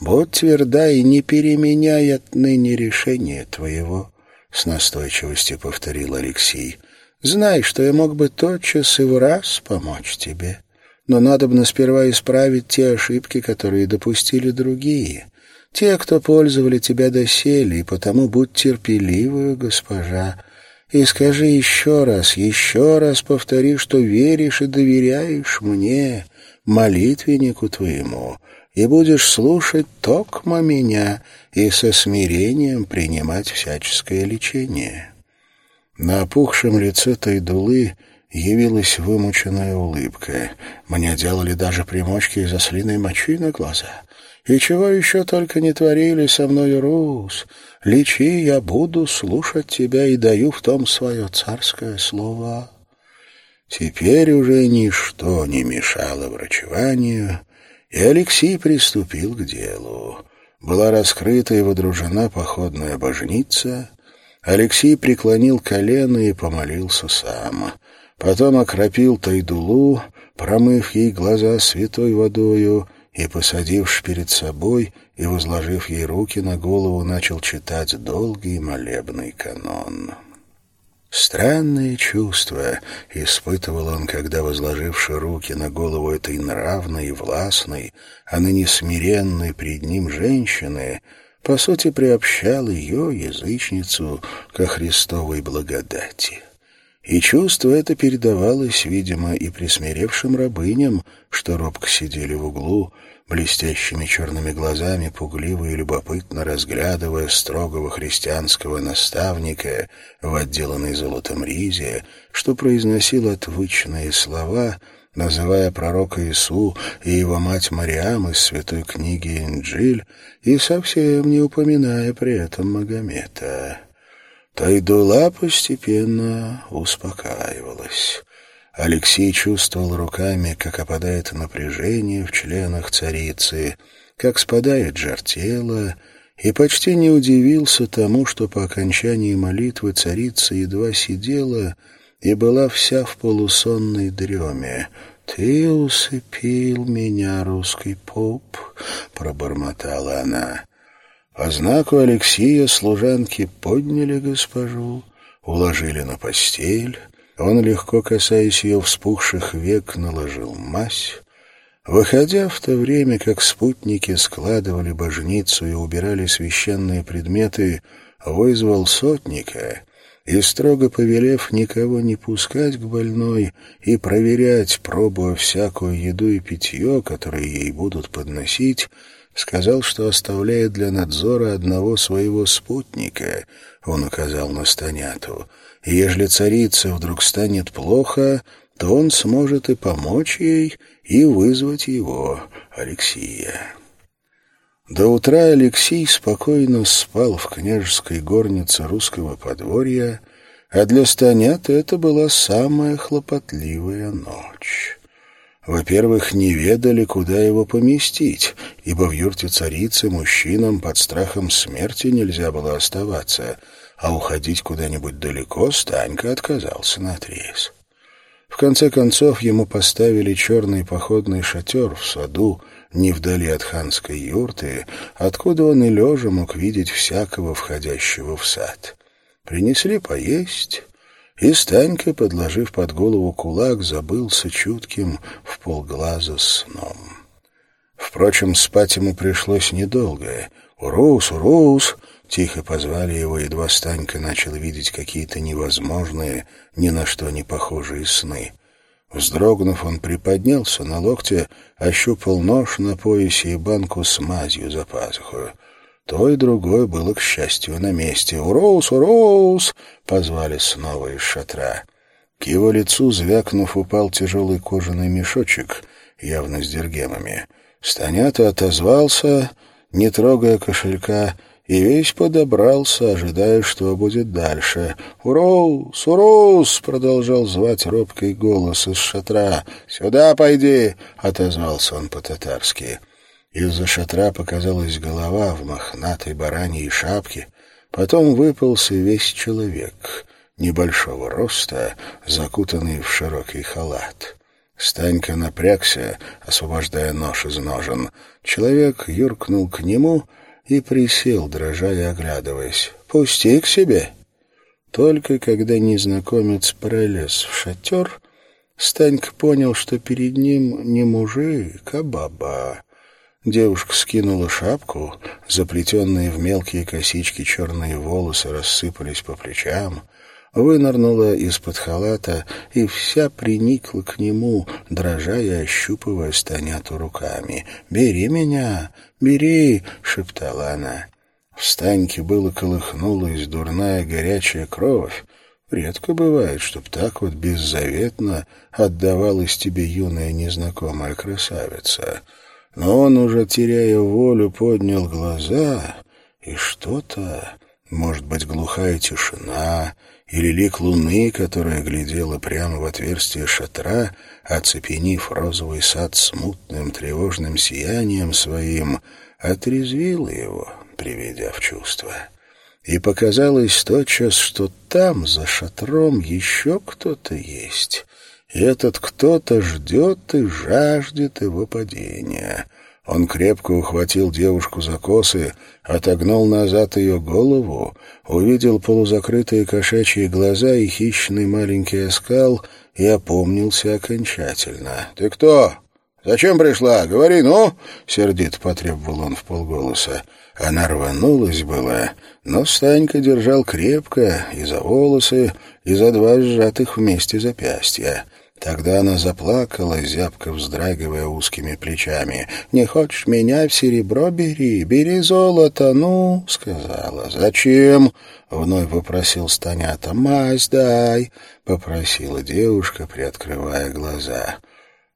будь тверда и не переменяй отныне решение твоего», — с настойчивостью повторил Алексей. «Знай, что я мог бы тотчас и в раз помочь тебе, но надо бы сперва исправить те ошибки, которые допустили другие» те, кто пользовали тебя доселе, и потому будь терпеливую, госпожа, и скажи еще раз, еще раз повтори, что веришь и доверяешь мне, молитвеннику твоему, и будешь слушать токмо меня и со смирением принимать всяческое лечение». На опухшем лице Тайдулы явилась вымученная улыбка. Мне делали даже примочки из ослиной мочи на глаза. И чего еще только не творили со мною, Рус. Лечи, я буду слушать тебя и даю в том свое царское слово. Теперь уже ничто не мешало врачеванию, и Алексей приступил к делу. Была раскрыта и водружена походная божница. Алексей преклонил колено и помолился сам. Потом окропил Тайдулу, промыв ей глаза святой водою, и, посадивши перед собой и возложив ей руки на голову, начал читать долгий молебный канон. Странные чувства испытывал он, когда, возложивши руки на голову этой нравной и властной, а ныне смиренной пред ним женщины, по сути приобщал ее, язычницу, ко Христовой благодати. И чувство это передавалось, видимо, и присмиревшим рабыням, что робко сидели в углу, блестящими черными глазами, пугливо и любопытно разглядывая строгого христианского наставника в отделанной золотом ризе, что произносил отвычные слова, называя пророка Ису и его мать Мариам из святой книги Инджиль и совсем не упоминая при этом Магомета. Тайдула постепенно успокаивалась. Алексей чувствовал руками, как опадает напряжение в членах царицы, как спадает жар тела, и почти не удивился тому, что по окончании молитвы царица едва сидела и была вся в полусонной дреме. «Ты усыпил меня, русский поп», — пробормотала она. По знаку Алексея служанки подняли госпожу, уложили на постель. Он, легко касаясь ее вспухших век, наложил мазь. Выходя в то время, как спутники складывали божницу и убирали священные предметы, вызвал сотника и, строго повелев никого не пускать к больной и проверять, пробуя всякую еду и питье, которые ей будут подносить, сказал, что оставляет для надзора одного своего спутника, он указал на Станяту, и ежели царица вдруг станет плохо, то он сможет и помочь ей, и вызвать его, Алексия. До утра Алексей спокойно спал в княжеской горнице русского подворья, а для Станята это была самая хлопотливая ночь. Во-первых, не ведали, куда его поместить, ибо в юрте царицы мужчинам под страхом смерти нельзя было оставаться, а уходить куда-нибудь далеко Станька отказался на отрез. В конце концов ему поставили черный походный шатер в саду, не вдали от ханской юрты, откуда он и лежа мог видеть всякого входящего в сад. Принесли поесть, и Станька, подложив под голову кулак, забылся чутким в полглаза сном. Впрочем, спать ему пришлось недолго. «Урус, Урус!» — тихо позвали его, едва Станька начал видеть какие-то невозможные, ни на что не похожие сны. Вздрогнув, он приподнялся на локте, ощупал нож на поясе и банку с мазью за пазухою. То и другое было, к счастью, на месте. «Уроус! Уроус!» — позвали снова из шатра. К его лицу, звякнув, упал тяжелый кожаный мешочек, явно с дергемами. Станята отозвался, не трогая кошелька, и весь подобрался, ожидая, что будет дальше. «Урос! Урос!» — продолжал звать робкий голос из шатра. «Сюда пойди!» — отозвался он по-татарски. Из-за шатра показалась голова в мохнатой бараньей шапке. Потом выпался весь человек, небольшого роста, закутанный в широкий халат. Станька напрягся, освобождая нож из ножен. Человек юркнул к нему и присел, дрожа и оглядываясь. «Пусти к себе!» Только когда незнакомец пролез в шатер, Станька понял, что перед ним не мужик, а баба. Девушка скинула шапку, заплетенные в мелкие косички черные волосы рассыпались по плечам, вынырнула из-под халата и вся приникла к нему, дрожа и ощупывая Станяту руками. «Бери меня! Бери!» — шептала она. В Станьке было колыхнулась дурная горячая кровь. Редко бывает, чтоб так вот беззаветно отдавалась тебе юная незнакомая красавица — но он, уже теряя волю, поднял глаза, и что-то, может быть, глухая тишина или лик луны, которая глядела прямо в отверстие шатра, оцепенив розовый сад смутным тревожным сиянием своим, отрезвила его, приведя в чувство. И показалось тотчас, что там, за шатром, еще кто-то есть, этот кто-то ждет и жаждет его падения. Он крепко ухватил девушку за косы, отогнул назад ее голову, увидел полузакрытые кошачьи глаза и хищный маленький оскал и опомнился окончательно. «Ты кто? Зачем пришла? Говори, ну!» — сердито потребовал он в полголоса. Она рванулась была, но Станька держал крепко и за волосы, и за два сжатых вместе запястья. Тогда она заплакала, зябко вздрагивая узкими плечами. «Не хочешь меня в серебро бери, бери золото, ну!» — сказала. «Зачем?» — вновь попросил Станята. «Мазь дай!» — попросила девушка, приоткрывая глаза.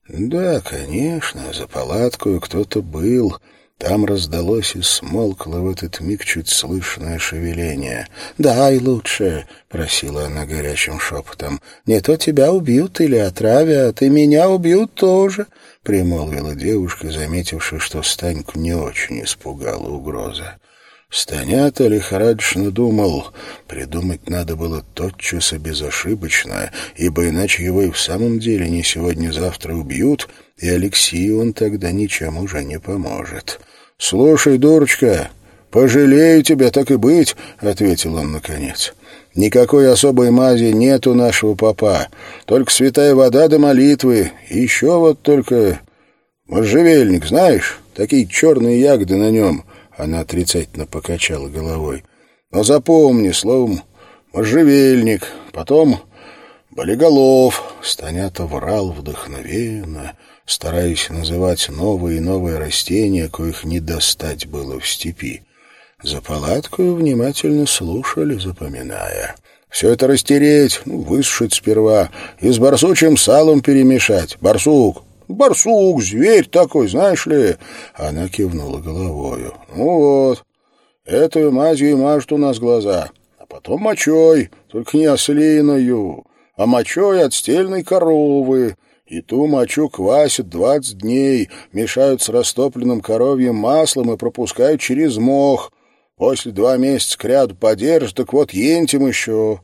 «Да, конечно, за палаткою кто-то был». Там раздалось и смолкло в этот миг чуть слышное шевеление. «Дай лучше», — просила она горячим шепотом. «Не то тебя убьют или отравят, и меня убьют тоже», — примолвила девушка, заметивши, что Станьку не очень испугала угроза. Станята лихорадочно думал, придумать надо было тотчас и безошибочно, ибо иначе его и в самом деле не сегодня-завтра убьют, и Алексею он тогда ничем уже не поможет. «Слушай, дурочка, пожалею тебя, так и быть», — ответил он наконец. «Никакой особой мази нет у нашего папа, только святая вода до молитвы, и еще вот только можжевельник, знаешь, такие черные ягоды на нем». Она отрицательно покачала головой. «Но запомни, словом, можжевельник, потом болиголов». Станята врал вдохновенно, — стараясь называть новые и новые растения, коих не достать было в степи. За палаткою внимательно слушали, запоминая. Все это растереть, ну, высушить сперва и с барсучим салом перемешать. Барсук, барсук, зверь такой, знаешь ли?» Она кивнула головою. «Ну вот, эту мазью и мажут у нас глаза, а потом мочой, только не ослиною, а мочой от стельной коровы». И ту мочу квасят двадцать дней, мешают с растопленным коровьим маслом и пропускают через мох. После два месяца кряду подержат, так вот ентим еще.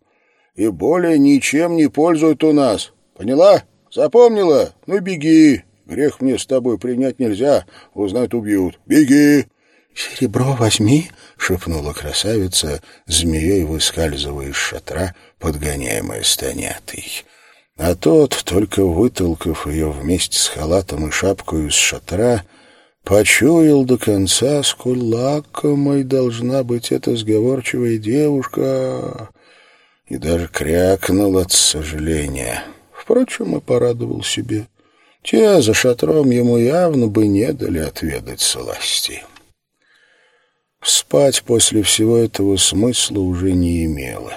И более ничем не пользуют у нас. Поняла? Запомнила? Ну, беги. Грех мне с тобой принять нельзя. Узнают, убьют. Беги. «Серебро возьми», — шепнула красавица, змеей выскальзывая из шатра, подгоняемая станятой. А тот, только вытолкав ее вместе с халатом и шапкой из шатра, почуял до конца, сколь лакомой должна быть эта сговорчивая девушка, и даже крякнул от сожаления. Впрочем, и порадовал себе. Те за шатром ему явно бы не дали отведать сласти. Спать после всего этого смысла уже не имело.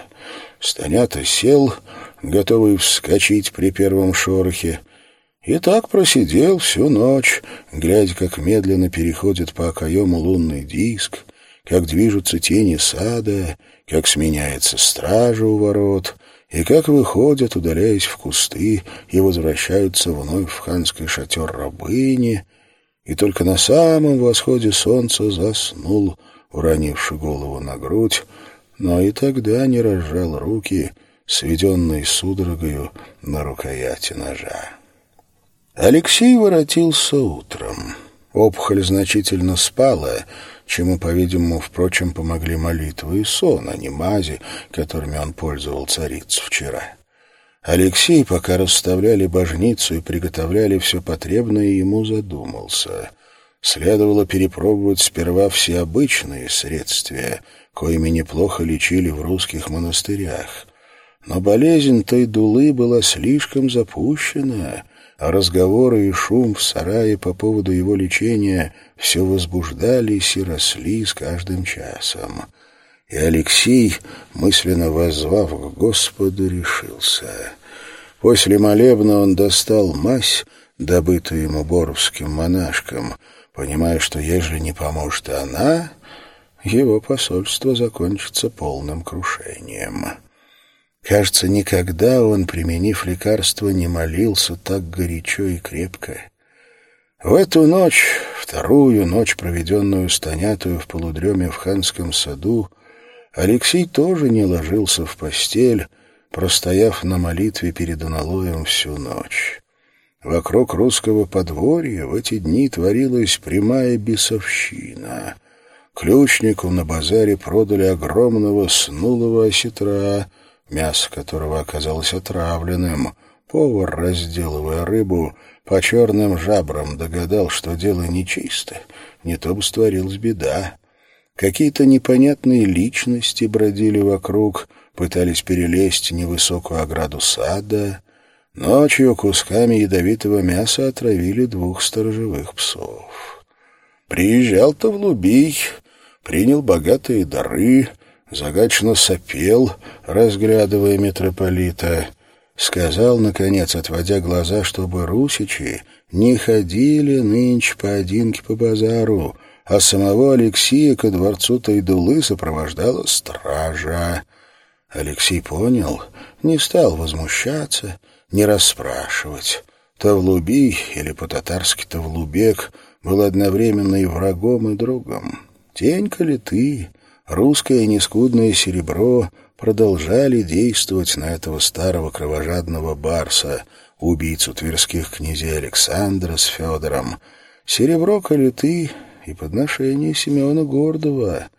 Станята сел готовый вскочить при первом шорохе, И так просидел всю ночь, глядя, как медленно переходит по окоему лунный диск, как движутся тени сада, как сменяется стража у ворот, и как выходят, удаляясь в кусты, и возвращаются вновь в ханский шатер рабыни, и только на самом восходе солнца заснул, уронивши голову на грудь, но и тогда не разжал руки, сведенные судорогою на рукояти ножа. Алексей воротился утром. Опухоль значительно спала, чему, по-видимому, впрочем, помогли молитвы и сон, а не мази, которыми он пользовал царицу вчера. Алексей, пока расставляли божницу и приготовляли все потребное, ему задумался. Следовало перепробовать сперва все обычные средства, коими неплохо лечили в русских монастырях. Но болезнь той дулы была слишком запущена — а разговоры и шум в сарае по поводу его лечения все возбуждались и росли с каждым часом. И Алексей, мысленно воззвав к Господу, решился. После молебна он достал мазь, добытую ему боровским монашкам, понимая, что ежели не поможет она, его посольство закончится полным крушением. Кажется, никогда он, применив лекарство, не молился так горячо и крепко. В эту ночь, вторую ночь, проведенную стонятую в полудреме в ханском саду, Алексей тоже не ложился в постель, простояв на молитве перед аналоем всю ночь. Вокруг русского подворья в эти дни творилась прямая бесовщина. Ключнику на базаре продали огромного снулого осетра — мясо которого оказалось отравленным. Повар, разделывая рыбу, по черным жабрам догадал, что дело нечисто, не то бы створилась беда. Какие-то непонятные личности бродили вокруг, пытались перелезть невысокую ограду сада. Ночью кусками ядовитого мяса отравили двух сторожевых псов. Приезжал-то в Лубий, принял богатые дары — загадочно сопел, разглядывая митрополита. Сказал, наконец, отводя глаза, чтобы русичи не ходили нынче поодинки по базару, а самого Алексея ко дворцу Тайдулы сопровождала стража. Алексей понял, не стал возмущаться, не расспрашивать. Тавлубий, или по-татарски Тавлубек, был одновременно и врагом, и другом. «Тенька ли ты?» Русское нескудное серебро продолжали действовать на этого старого кровожадного барса, убийцу тверских князей Александра с Федором. Серебро калиты и подношение Семена Гордова.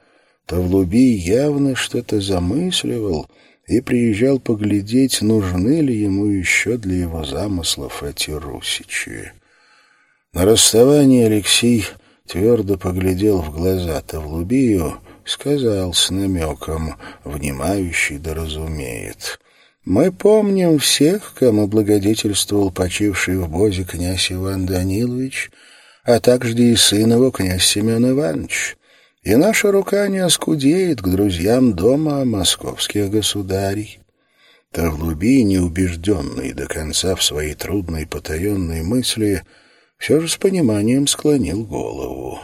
Тавлубий явно что-то замысливал и приезжал поглядеть, нужны ли ему еще для его замыслов эти русичи. На расставании Алексей твердо поглядел в глаза Тавлубию — сказал с намеком, внимающий да разумеет. «Мы помним всех, кому благодетельствовал почивший в Бозе князь Иван Данилович, а также и сын его, князь Семен Иванович. И наша рука не оскудеет к друзьям дома московских государей». Тавлубий, неубежденный до конца в своей трудной потаенной мысли, все же с пониманием склонил голову.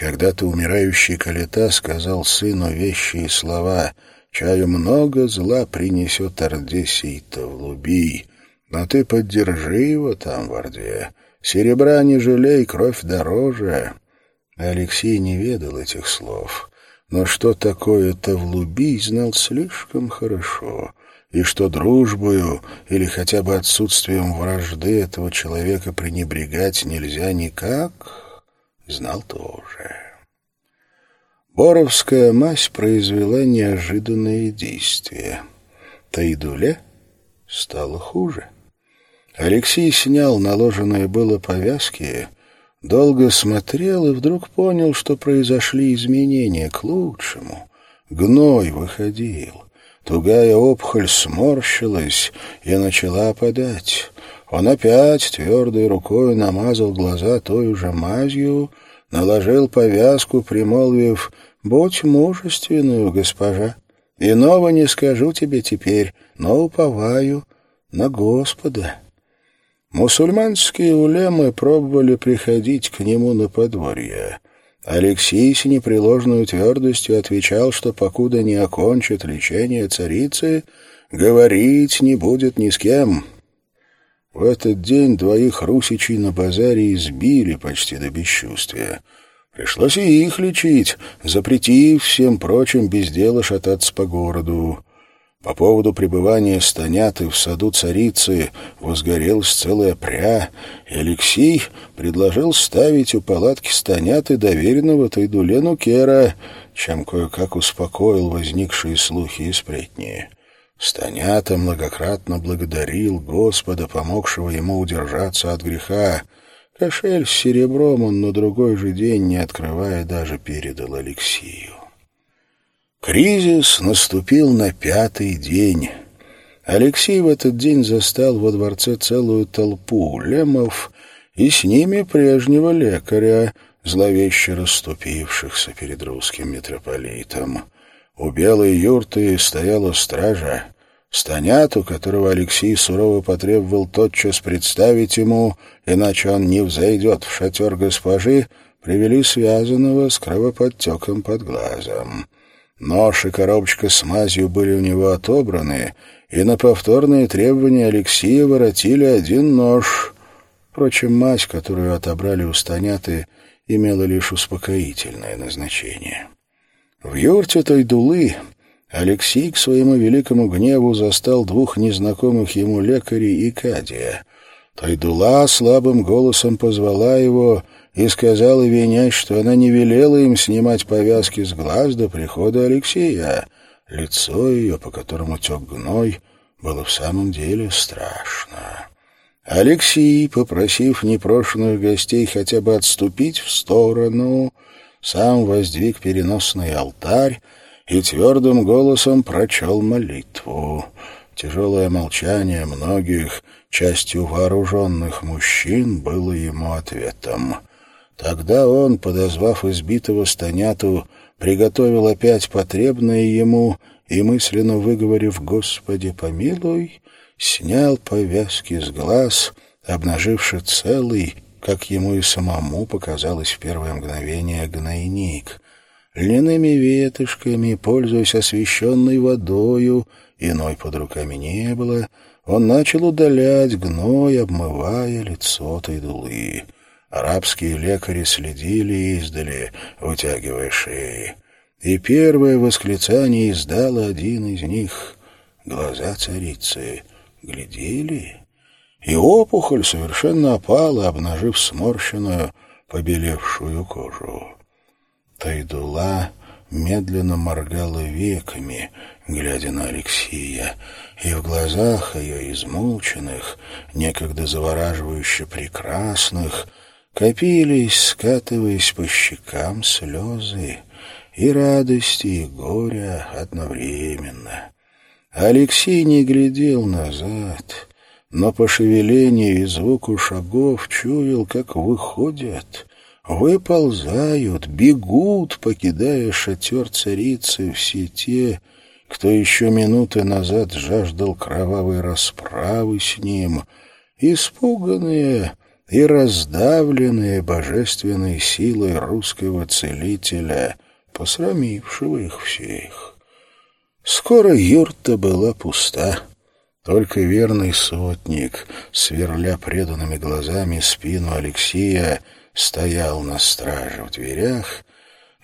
Когда-то умирающий Калита сказал сыну вещие слова «Чаю много зла принесет Орде Сейтовлубий, но ты поддержи его там, в Орде. Серебра не жалей, кровь дороже». Алексей не ведал этих слов, но что такое Тавлубий знал слишком хорошо, и что дружбою или хотя бы отсутствием вражды этого человека пренебрегать нельзя никак знал тоже. Боровская мазь произвела неожиданное действие. Тайдуле стало хуже. Алексей снял наложенные было повязки, долго смотрел и вдруг понял, что произошли изменения к лучшему. Гной выходил. Тугая опухоль сморщилась и начала опадать. Он опять твердой рукой намазал глаза той же мазью, наложил повязку, примолвив «Будь мужественную, госпожа, иного не скажу тебе теперь, но уповаю на Господа». Мусульманские улемы пробовали приходить к нему на подворье. Алексей с непреложной твердостью отвечал, что покуда не окончит лечение царицы, говорить не будет ни с кем. В этот день двоих русичей на базаре избили почти до бесчувствия. Пришлось и их лечить, запретив всем прочим без дела шататься по городу. По поводу пребывания Станяты в саду царицы возгорелась целая пря, и Алексей предложил ставить у палатки Станяты доверенного Тайдулену Кера, чем кое-как успокоил возникшие слухи и сплетни. Станята многократно благодарил Господа, помогшего ему удержаться от греха. Кошель с серебром он на другой же день, не открывая, даже передал Алексею. Кризис наступил на пятый день. Алексей в этот день застал во дворце целую толпу лемов и с ними прежнего лекаря, зловеще расступившихся перед русским митрополитом. У белой юрты стояла стража. Станяту, которого Алексей сурово потребовал тотчас представить ему, иначе он не взойдет в шатер госпожи, привели связанного с кровоподтеком под глазом. Нож и коробочка с мазью были у него отобраны, и на повторные требования Алексея воротили один нож. Впрочем, мазь, которую отобрали у Станяты, имела лишь успокоительное назначение. В юрте той дулы Алексей к своему великому гневу застал двух незнакомых ему лекарей и Кадия. Тайдула слабым голосом позвала его — и сказала винясь, что она не велела им снимать повязки с глаз до прихода Алексея. Лицо ее, по которому тек гной, было в самом деле страшно. Алексей, попросив непрошенных гостей хотя бы отступить в сторону, сам воздвиг переносный алтарь и твердым голосом прочел молитву. Тяжелое молчание многих, частью вооруженных мужчин, было ему ответом. Тогда он, подозвав избитого Станяту, приготовил опять потребное ему и, мысленно выговорив «Господи, помилуй», снял повязки с глаз, обнаживши целый, как ему и самому показалось в первое мгновение, гнойник. Льняными ветошками, пользуясь освещенной водою, иной под руками не было, он начал удалять гной, обмывая лицо Тайдулы. Арабские лекари следили издали, вытягивая шеи. И первое восклицание издал один из них. Глаза царицы глядели, и опухоль совершенно опала, обнажив сморщенную, побелевшую кожу. Тайдула медленно моргала веками, глядя на Алексея, и в глазах ее измученных, некогда завораживающе прекрасных, Копились, скатываясь по щекам слезы, и радости, и горя одновременно. Алексей не глядел назад, но по шевелению и звуку шагов чуял, как выходят, выползают, бегут, покидая шатер царицы все те, кто еще минуты назад жаждал кровавой расправы с ним, испуганные, и раздавленные божественной силой русского целителя, посрамившего их всех. Скоро юрта была пуста. Только верный сотник, сверля преданными глазами спину Алексея, стоял на страже в дверях,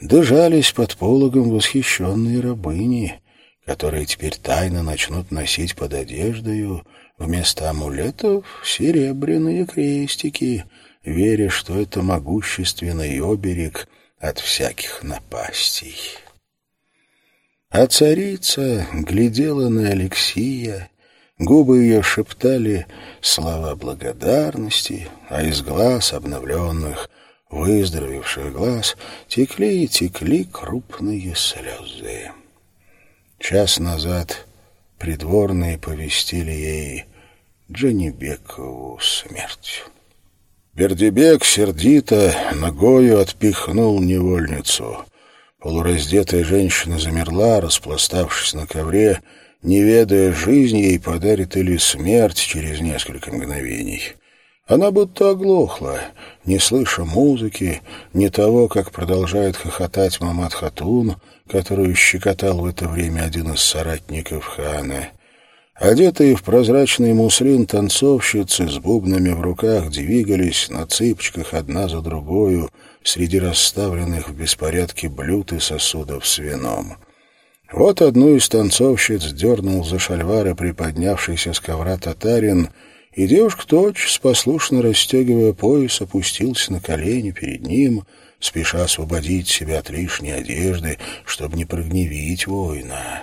дожались под пологом восхищенные рабыни, которые теперь тайно начнут носить под одеждою Вместо амулетов — серебряные крестики, веря, что это могущественный оберег от всяких напастей. А царица глядела на Алексия, губы ее шептали слова благодарности, а из глаз обновленных, выздоровевших глаз, текли и текли крупные слезы. Час назад придворные повестили ей Джанибекову смерть. Бердебек сердито ногою отпихнул невольницу. Полураздетая женщина замерла, распластавшись на ковре, не ведая, жизнь ей подарит или смерть через несколько мгновений. Она будто оглохла, не слыша музыки, не того, как продолжает хохотать Мамад Хатун, которую щекотал в это время один из соратников хана. Одетые в прозрачный муслин танцовщицы с бубнами в руках двигались на цыпочках одна за другою среди расставленных в беспорядке блюд и сосудов с вином. Вот одну из танцовщиц дернул за шальвары приподнявшийся с ковра татарин, и девушка тотчас, послушно расстегивая пояс, опустился на колени перед ним, спеша освободить себя от лишней одежды, чтобы не прогневить воина.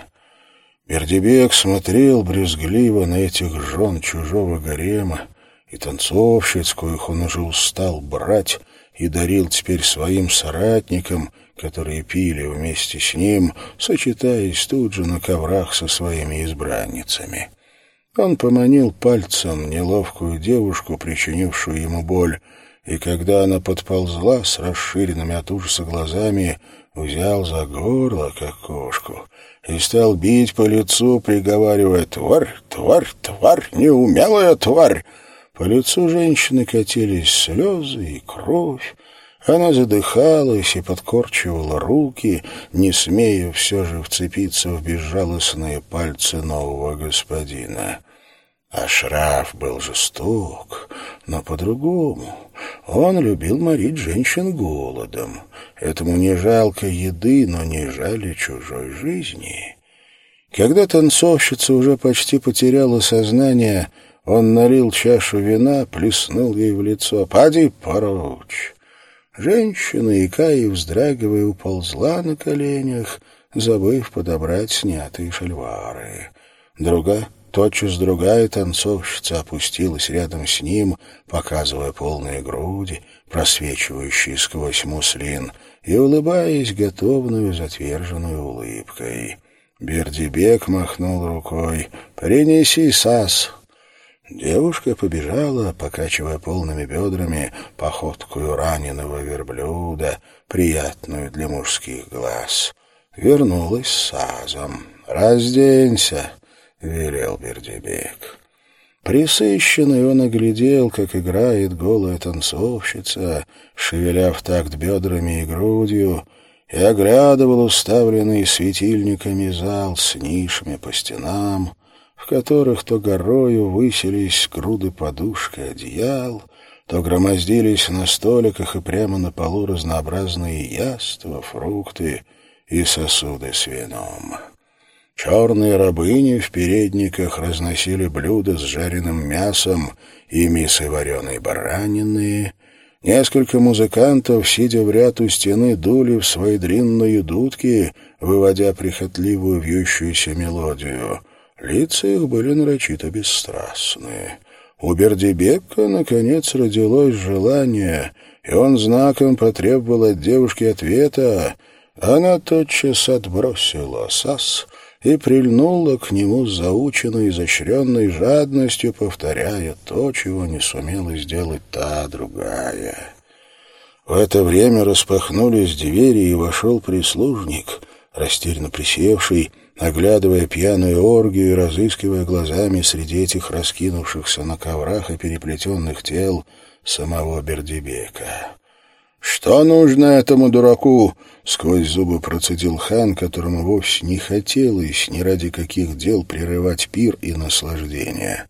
Бердебек смотрел брезгливо на этих жен чужого гарема и танцовщиц, коих он уже устал брать, и дарил теперь своим соратникам, которые пили вместе с ним, сочетаясь тут же на коврах со своими избранницами. Он поманил пальцем неловкую девушку, причинившую ему боль, и когда она подползла с расширенными от ужаса глазами, взял за горло, как кошку, и стал бить по лицу, приговаривая «Тварь, тварь, тварь, неумелая тварь!» По лицу женщины катились слезы и кровь. Она задыхалась и подкорчивала руки, не смея все же вцепиться в безжалостные пальцы нового господина. Ашраф был жесток, но по-другому. Он любил морить женщин голодом. Этому не жалко еды, но не жали чужой жизни. Когда танцовщица уже почти потеряла сознание, он налил чашу вина, плеснул ей в лицо. «Поди прочь!» Женщина, икая и вздрагивая, уползла на коленях, забыв подобрать снятые шальвары. Друга Тотчас другая танцовщица опустилась рядом с ним, показывая полные груди, просвечивающие сквозь муслин, и улыбаясь готовную затверженной улыбкой. Бердибек махнул рукой. «Принеси сас!» Девушка побежала, покачивая полными бедрами походкую раненого верблюда, приятную для мужских глаз. Вернулась с сазом. «Разденься!» велел Бердебек. Присыщенный он оглядел, как играет голая танцовщица, шевеля в такт бедрами и грудью, и оглядывал уставленный светильниками зал с нишами по стенам, в которых то горою высились груды подушек и одеял, то громоздились на столиках и прямо на полу разнообразные яства, фрукты и сосуды с вином. Черные рабыни в передниках разносили блюда с жареным мясом и мисы вареной баранины. Несколько музыкантов, сидя в ряд у стены, дули в свои длинные дудки, выводя прихотливую вьющуюся мелодию. Лица их были нарочито бесстрастные. У Бердибека, наконец, родилось желание, и он знаком потребовал от девушки ответа. Она тотчас отбросила сас — и прильнула к нему с заученной изощренной жадностью, повторяя то, чего не сумела сделать та другая. В это время распахнулись двери, и вошел прислужник, растерянно присевший, оглядывая пьяную оргию и разыскивая глазами среди этих раскинувшихся на коврах и переплетенных тел самого Бердибека. «Что нужно этому дураку?» — сквозь зубы процедил хан, которому вовсе не хотелось ни ради каких дел прерывать пир и наслаждение.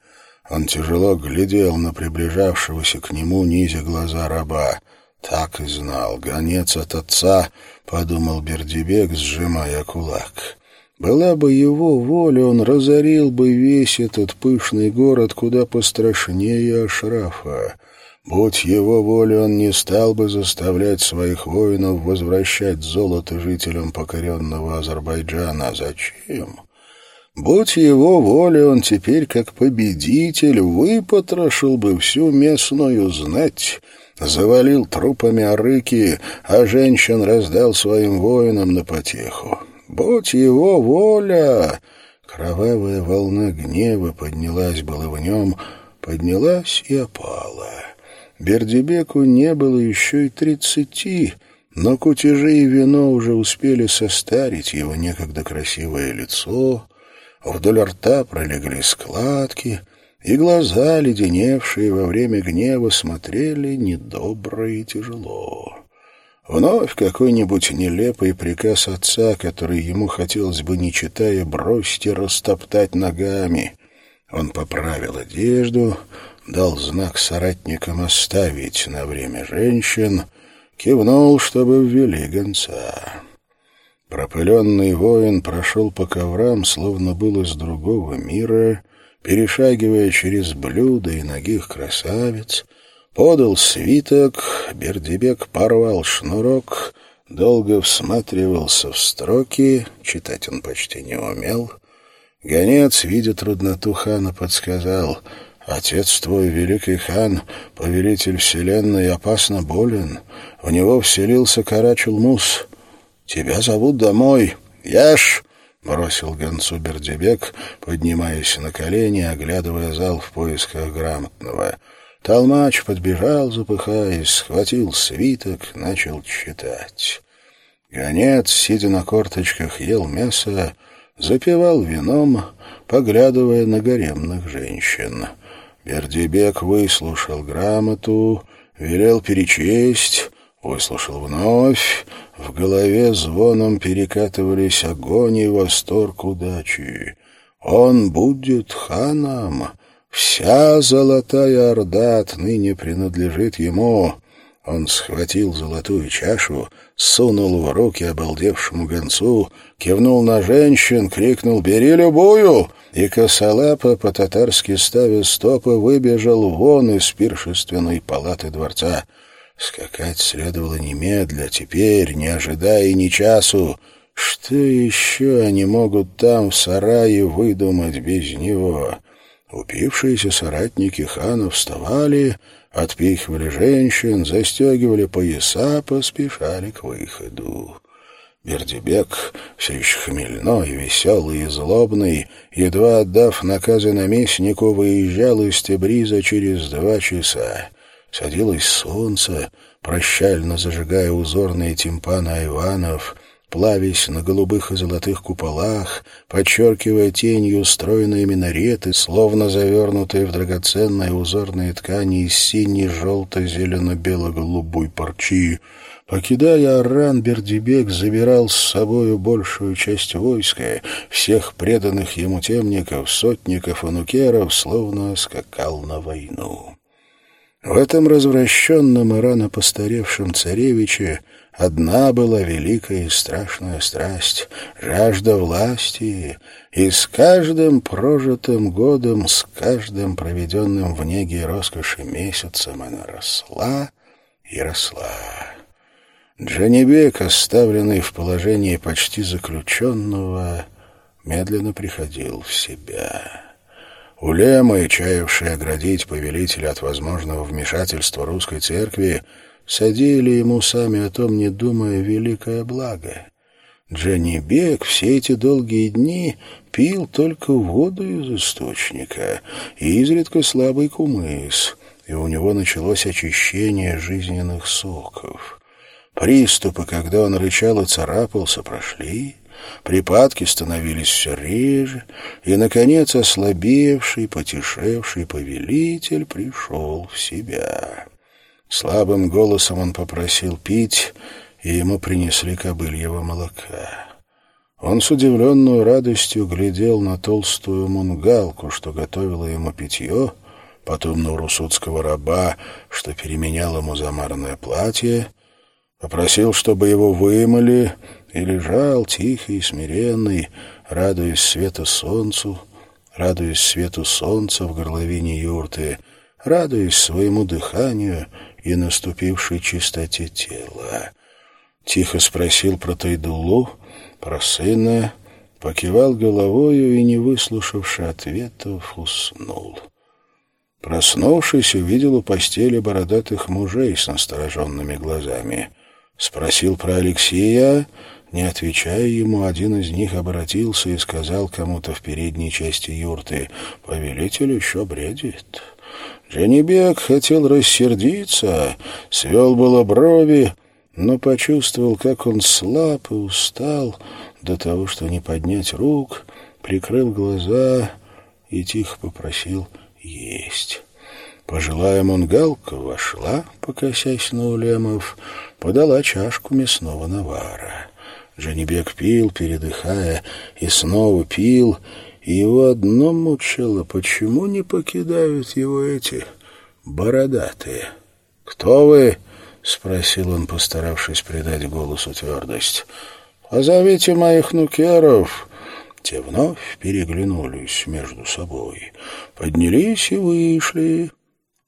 Он тяжело глядел на приближавшегося к нему, низя глаза раба. «Так и знал, гонец от отца», — подумал Бердибек, сжимая кулак. «Была бы его воля, он разорил бы весь этот пышный город куда пострашнее Ашрафа». Будь его воля, он не стал бы заставлять своих воинов возвращать золото жителям покоренного Азербайджана. Зачем? Будь его воля, он теперь, как победитель, выпотрошил бы всю местную знать, завалил трупами арыки, а женщин раздал своим воинам на потеху. Будь его воля... Кровавая волна гнева поднялась была в нем, поднялась и опала. Бердибеку не было еще и тридцати, но кутежи и вино уже успели состарить его некогда красивое лицо, вдоль рта пролегли складки, и глаза, леденевшие во время гнева, смотрели недобро и тяжело. Вновь какой-нибудь нелепый приказ отца, который ему хотелось бы, не читая, бросить и растоптать ногами. Он поправил одежду, дал знак соратникам оставить на время женщин, кивнул, чтобы ввели гонца. Пропыленный воин прошел по коврам, словно был из другого мира, перешагивая через блюда и ногих красавиц, подал свиток, Бердибек порвал шнурок, долго всматривался в строки, читать он почти не умел. Гонец, видя трудноту хана, подсказал — Отец твой, великий хан, повелитель вселенной, опасно болен. В него вселился Карачулмус. Тебя зовут домой. Яш!» — бросил гонцу Бердебек, поднимаясь на колени, оглядывая зал в поисках грамотного. Толмач подбежал, запыхаясь, схватил свиток, начал читать. Гонец, сидя на корточках, ел мясо, запивал вином, поглядывая на гаремных женщин. Бердибек выслушал грамоту, велел перечесть, выслушал вновь. В голове звоном перекатывались огонь и восторг удачи. Он будет ханом. Вся золотая орда отныне принадлежит ему. Он схватил золотую чашу, сунул в руки обалдевшему гонцу, кивнул на женщин, крикнул «Бери любую!» и косолапо, по-татарски ставя стопы, выбежал вон из пиршественной палаты дворца. Скакать следовало немедля, теперь, не ожидая ни часу. Что еще они могут там, в сарае, выдумать без него? Упившиеся соратники хана вставали, отпихивали женщин, застегивали пояса, поспешали к выходу. Бердибек, все еще хмельной, веселый и злобный, едва отдав наказы наместнику, выезжал из Тебриза через два часа. Садилось солнце, прощально зажигая узорные тимпаны айванов, плавясь на голубых и золотых куполах, подчеркивая тенью стройные минареты, словно завернутые в драгоценные узорные ткани из синей, желто-зелено-бело-голубой парчи. Покидая Арран, Бердибек забирал с собою большую часть войска, всех преданных ему темников, сотников и нукеров, словно скакал на войну. В этом развращенном и рано постаревшем царевиче одна была великая и страшная страсть — жажда власти, и с каждым прожитым годом, с каждым проведенным в неге роскоши месяцем она росла и росла. Джанибек, оставленный в положении почти заключенного, медленно приходил в себя. Улемы, чаявшие оградить повелителя от возможного вмешательства русской церкви, садили ему сами о том, не думая, великое благо. Джанибек все эти долгие дни пил только воду из источника и изредка слабый кумыс, и у него началось очищение жизненных соков. Приступы, когда он рычал и царапался, прошли, припадки становились все реже, и, наконец, ослабевший, потешевший повелитель пришел в себя. Слабым голосом он попросил пить, и ему принесли кобыльего молока. Он с удивленной радостью глядел на толстую мунгалку, что готовила ему питье, потом на урусутского раба, что переменял ему замарное платье, попросил, чтобы его вымыли, и лежал тихий и смиренный, радуясь свету солнцу, радуясь свету солнца в горловине юрты, радуясь своему дыханию и наступившей чистоте тела. Тихо спросил про Тайдулу, про сына, покивал головою и, не выслушавши ответов, уснул. Проснувшись, увидел у постели бородатых мужей с настороженными глазами — Спросил про Алексея, не отвечая ему, один из них обратился и сказал кому-то в передней части юрты, «Повелитель еще бредит». Джанибек хотел рассердиться, свел было брови, но почувствовал, как он слаб и устал до того, что не поднять рук, прикрыл глаза и тихо попросил есть. Пожилая мунгалка вошла, покосясь на улемов, подала чашку мясного навара. Джанибек пил, передыхая, и снова пил, и его одно мучило, почему не покидают его эти бородатые. «Кто вы?» — спросил он, постаравшись придать голосу твердость. «Позовите моих нукеров». Те вновь переглянулись между собой, поднялись и вышли,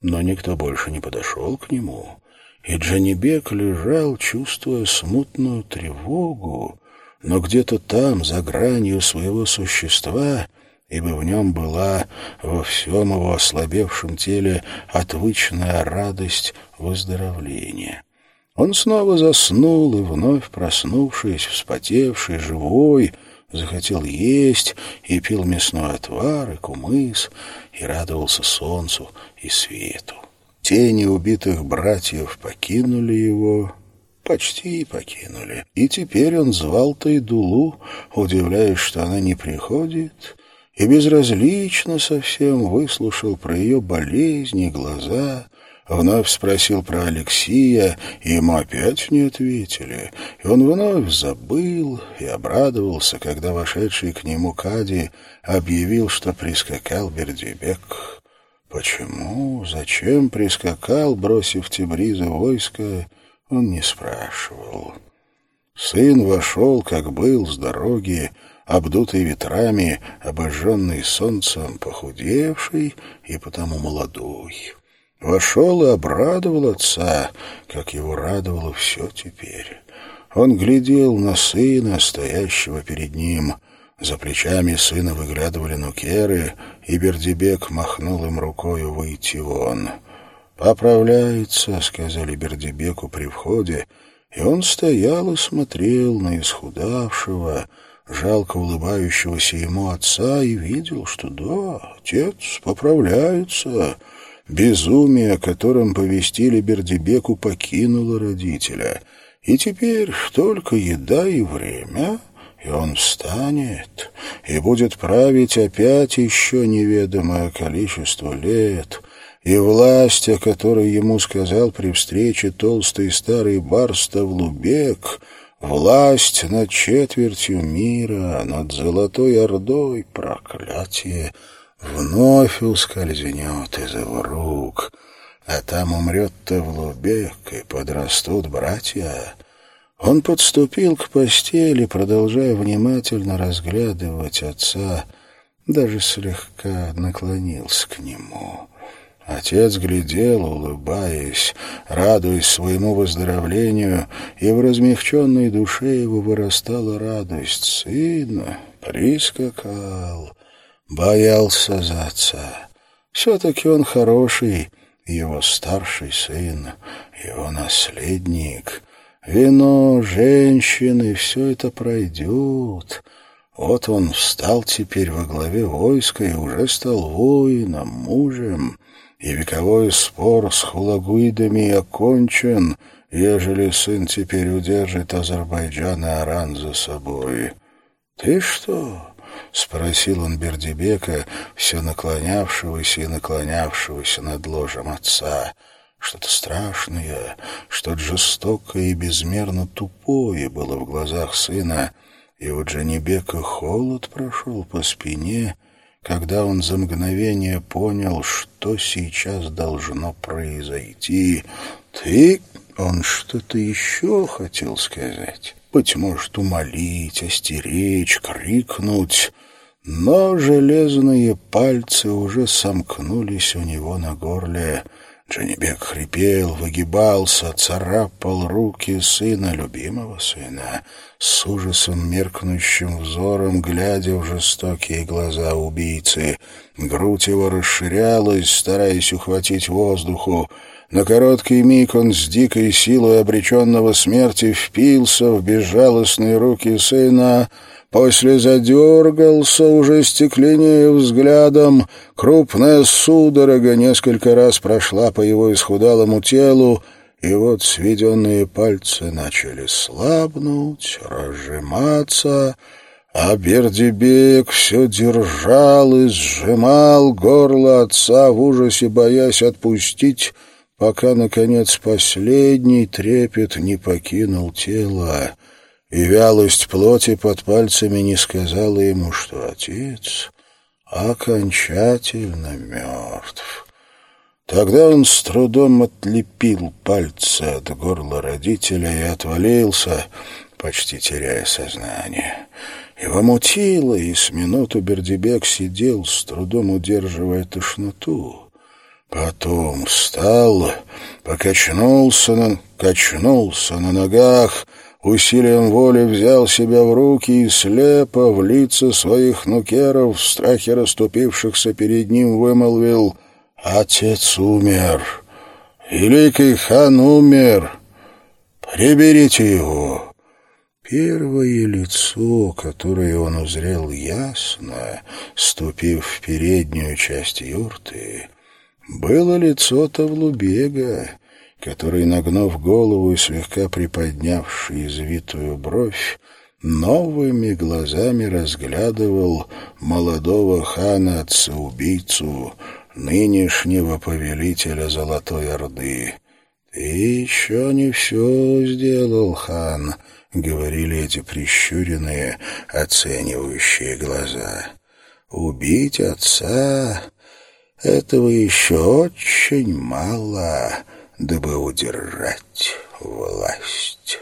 но никто больше не подошел к нему и Джанибек лежал, чувствуя смутную тревогу, но где-то там, за гранью своего существа, ибо в нем была во всем его ослабевшем теле отвычная радость выздоровления. Он снова заснул и, вновь проснувшись, вспотевший, живой, захотел есть и пил мясной отвар и кумыс и радовался солнцу и свету. Тени убитых братьев покинули его, почти покинули. И теперь он звал Тайдулу, удивляясь, что она не приходит, и безразлично совсем выслушал про ее болезни, глаза, вновь спросил про Алексия, и ему опять не ответили. И он вновь забыл и обрадовался, когда вошедший к нему Кади объявил, что прискакал Бердибек. Почему, зачем прискакал, бросив Тибриза войско, он не спрашивал. Сын вошел, как был, с дороги, обдутый ветрами, обожженный солнцем, похудевший и потому молодой. Вошел и обрадовал отца, как его радовало все теперь. Он глядел на сына, стоящего перед ним, за плечами сына выглядывали нукеры, и Бердибек махнул им рукою выйти вон. «Поправляется», — сказали Бердибеку при входе, и он стоял и смотрел на исхудавшего, жалко улыбающегося ему отца и видел, что да, отец поправляется. Безумие, о котором повестили Бердибеку, покинуло родителя. И теперь только еда и время и он встанет и будет править опять еще неведомое количество лет, и власть, о которой ему сказал при встрече толстый старый Барстов-Лубек, власть над четвертью мира, над Золотой Ордой, проклятие, вновь ускользнет из его рук, а там умрет Тавлубек, и подрастут братья, он подступил к постели, продолжая внимательно разглядывать отца, даже слегка наклонился к нему. Отец глядел, улыбаясь, радуясь своему выздоровлению, и в размягченной душе его вырастала радость. Сына прискакал, боялся за отца. Все-таки он хороший, его старший сын, его наследник — Вино, женщины, все это пройдет. Вот он встал теперь во главе войска и уже стал воином, мужем, и вековой спор с хулагуидами окончен, ежели сын теперь удержит Азербайджан и Аран за собой. «Ты что?» — спросил он Бердибека, все наклонявшегося и наклонявшегося над ложем отца — что-то страшное, что-то жестокое и безмерно тупое было в глазах сына, и у Джанибека холод прошел по спине, когда он за мгновение понял, что сейчас должно произойти. «Ты...» — он что-то еще хотел сказать. Быть может, умолить, остеречь, крикнуть... Но железные пальцы уже сомкнулись у него на горле — Джанибек хрипел, выгибался, царапал руки сына, любимого сына, с ужасом меркнущим взором, глядя в жестокие глаза убийцы. Грудь его расширялась, стараясь ухватить воздуху. На короткий миг он с дикой силой обреченного смерти впился в безжалостные руки сына, После задергался, уже стекленея взглядом. Крупная судорога несколько раз прошла по его исхудалому телу, и вот сведенные пальцы начали слабнуть, разжиматься, а Бердибек все держал и сжимал горло отца в ужасе, боясь отпустить, пока, наконец, последний трепет не покинул тело, и вялость плоти под пальцами не сказала ему, что отец окончательно мертв. Тогда он с трудом отлепил пальцы от горла родителя и отвалился, почти теряя сознание. Его мутило, и с минуту Бердибек сидел, с трудом удерживая тошноту. Потом встал, покачнулся, на... качнулся на ногах, усилием воли взял себя в руки и слепо в лица своих нукеров, в страхе расступившихся перед ним, вымолвил «Отец умер, великий хан умер, приберите его». Первое лицо, которое он узрел ясно, ступив в переднюю часть юрты, было лицо Тавлубега, который, нагнув голову и слегка приподнявший извитую бровь, новыми глазами разглядывал молодого хана-отца-убийцу, нынешнего повелителя Золотой Орды. «Ты еще не все сделал, хан», — говорили эти прищуренные, оценивающие глаза. «Убить отца — этого еще очень мало» дабы удержать власть.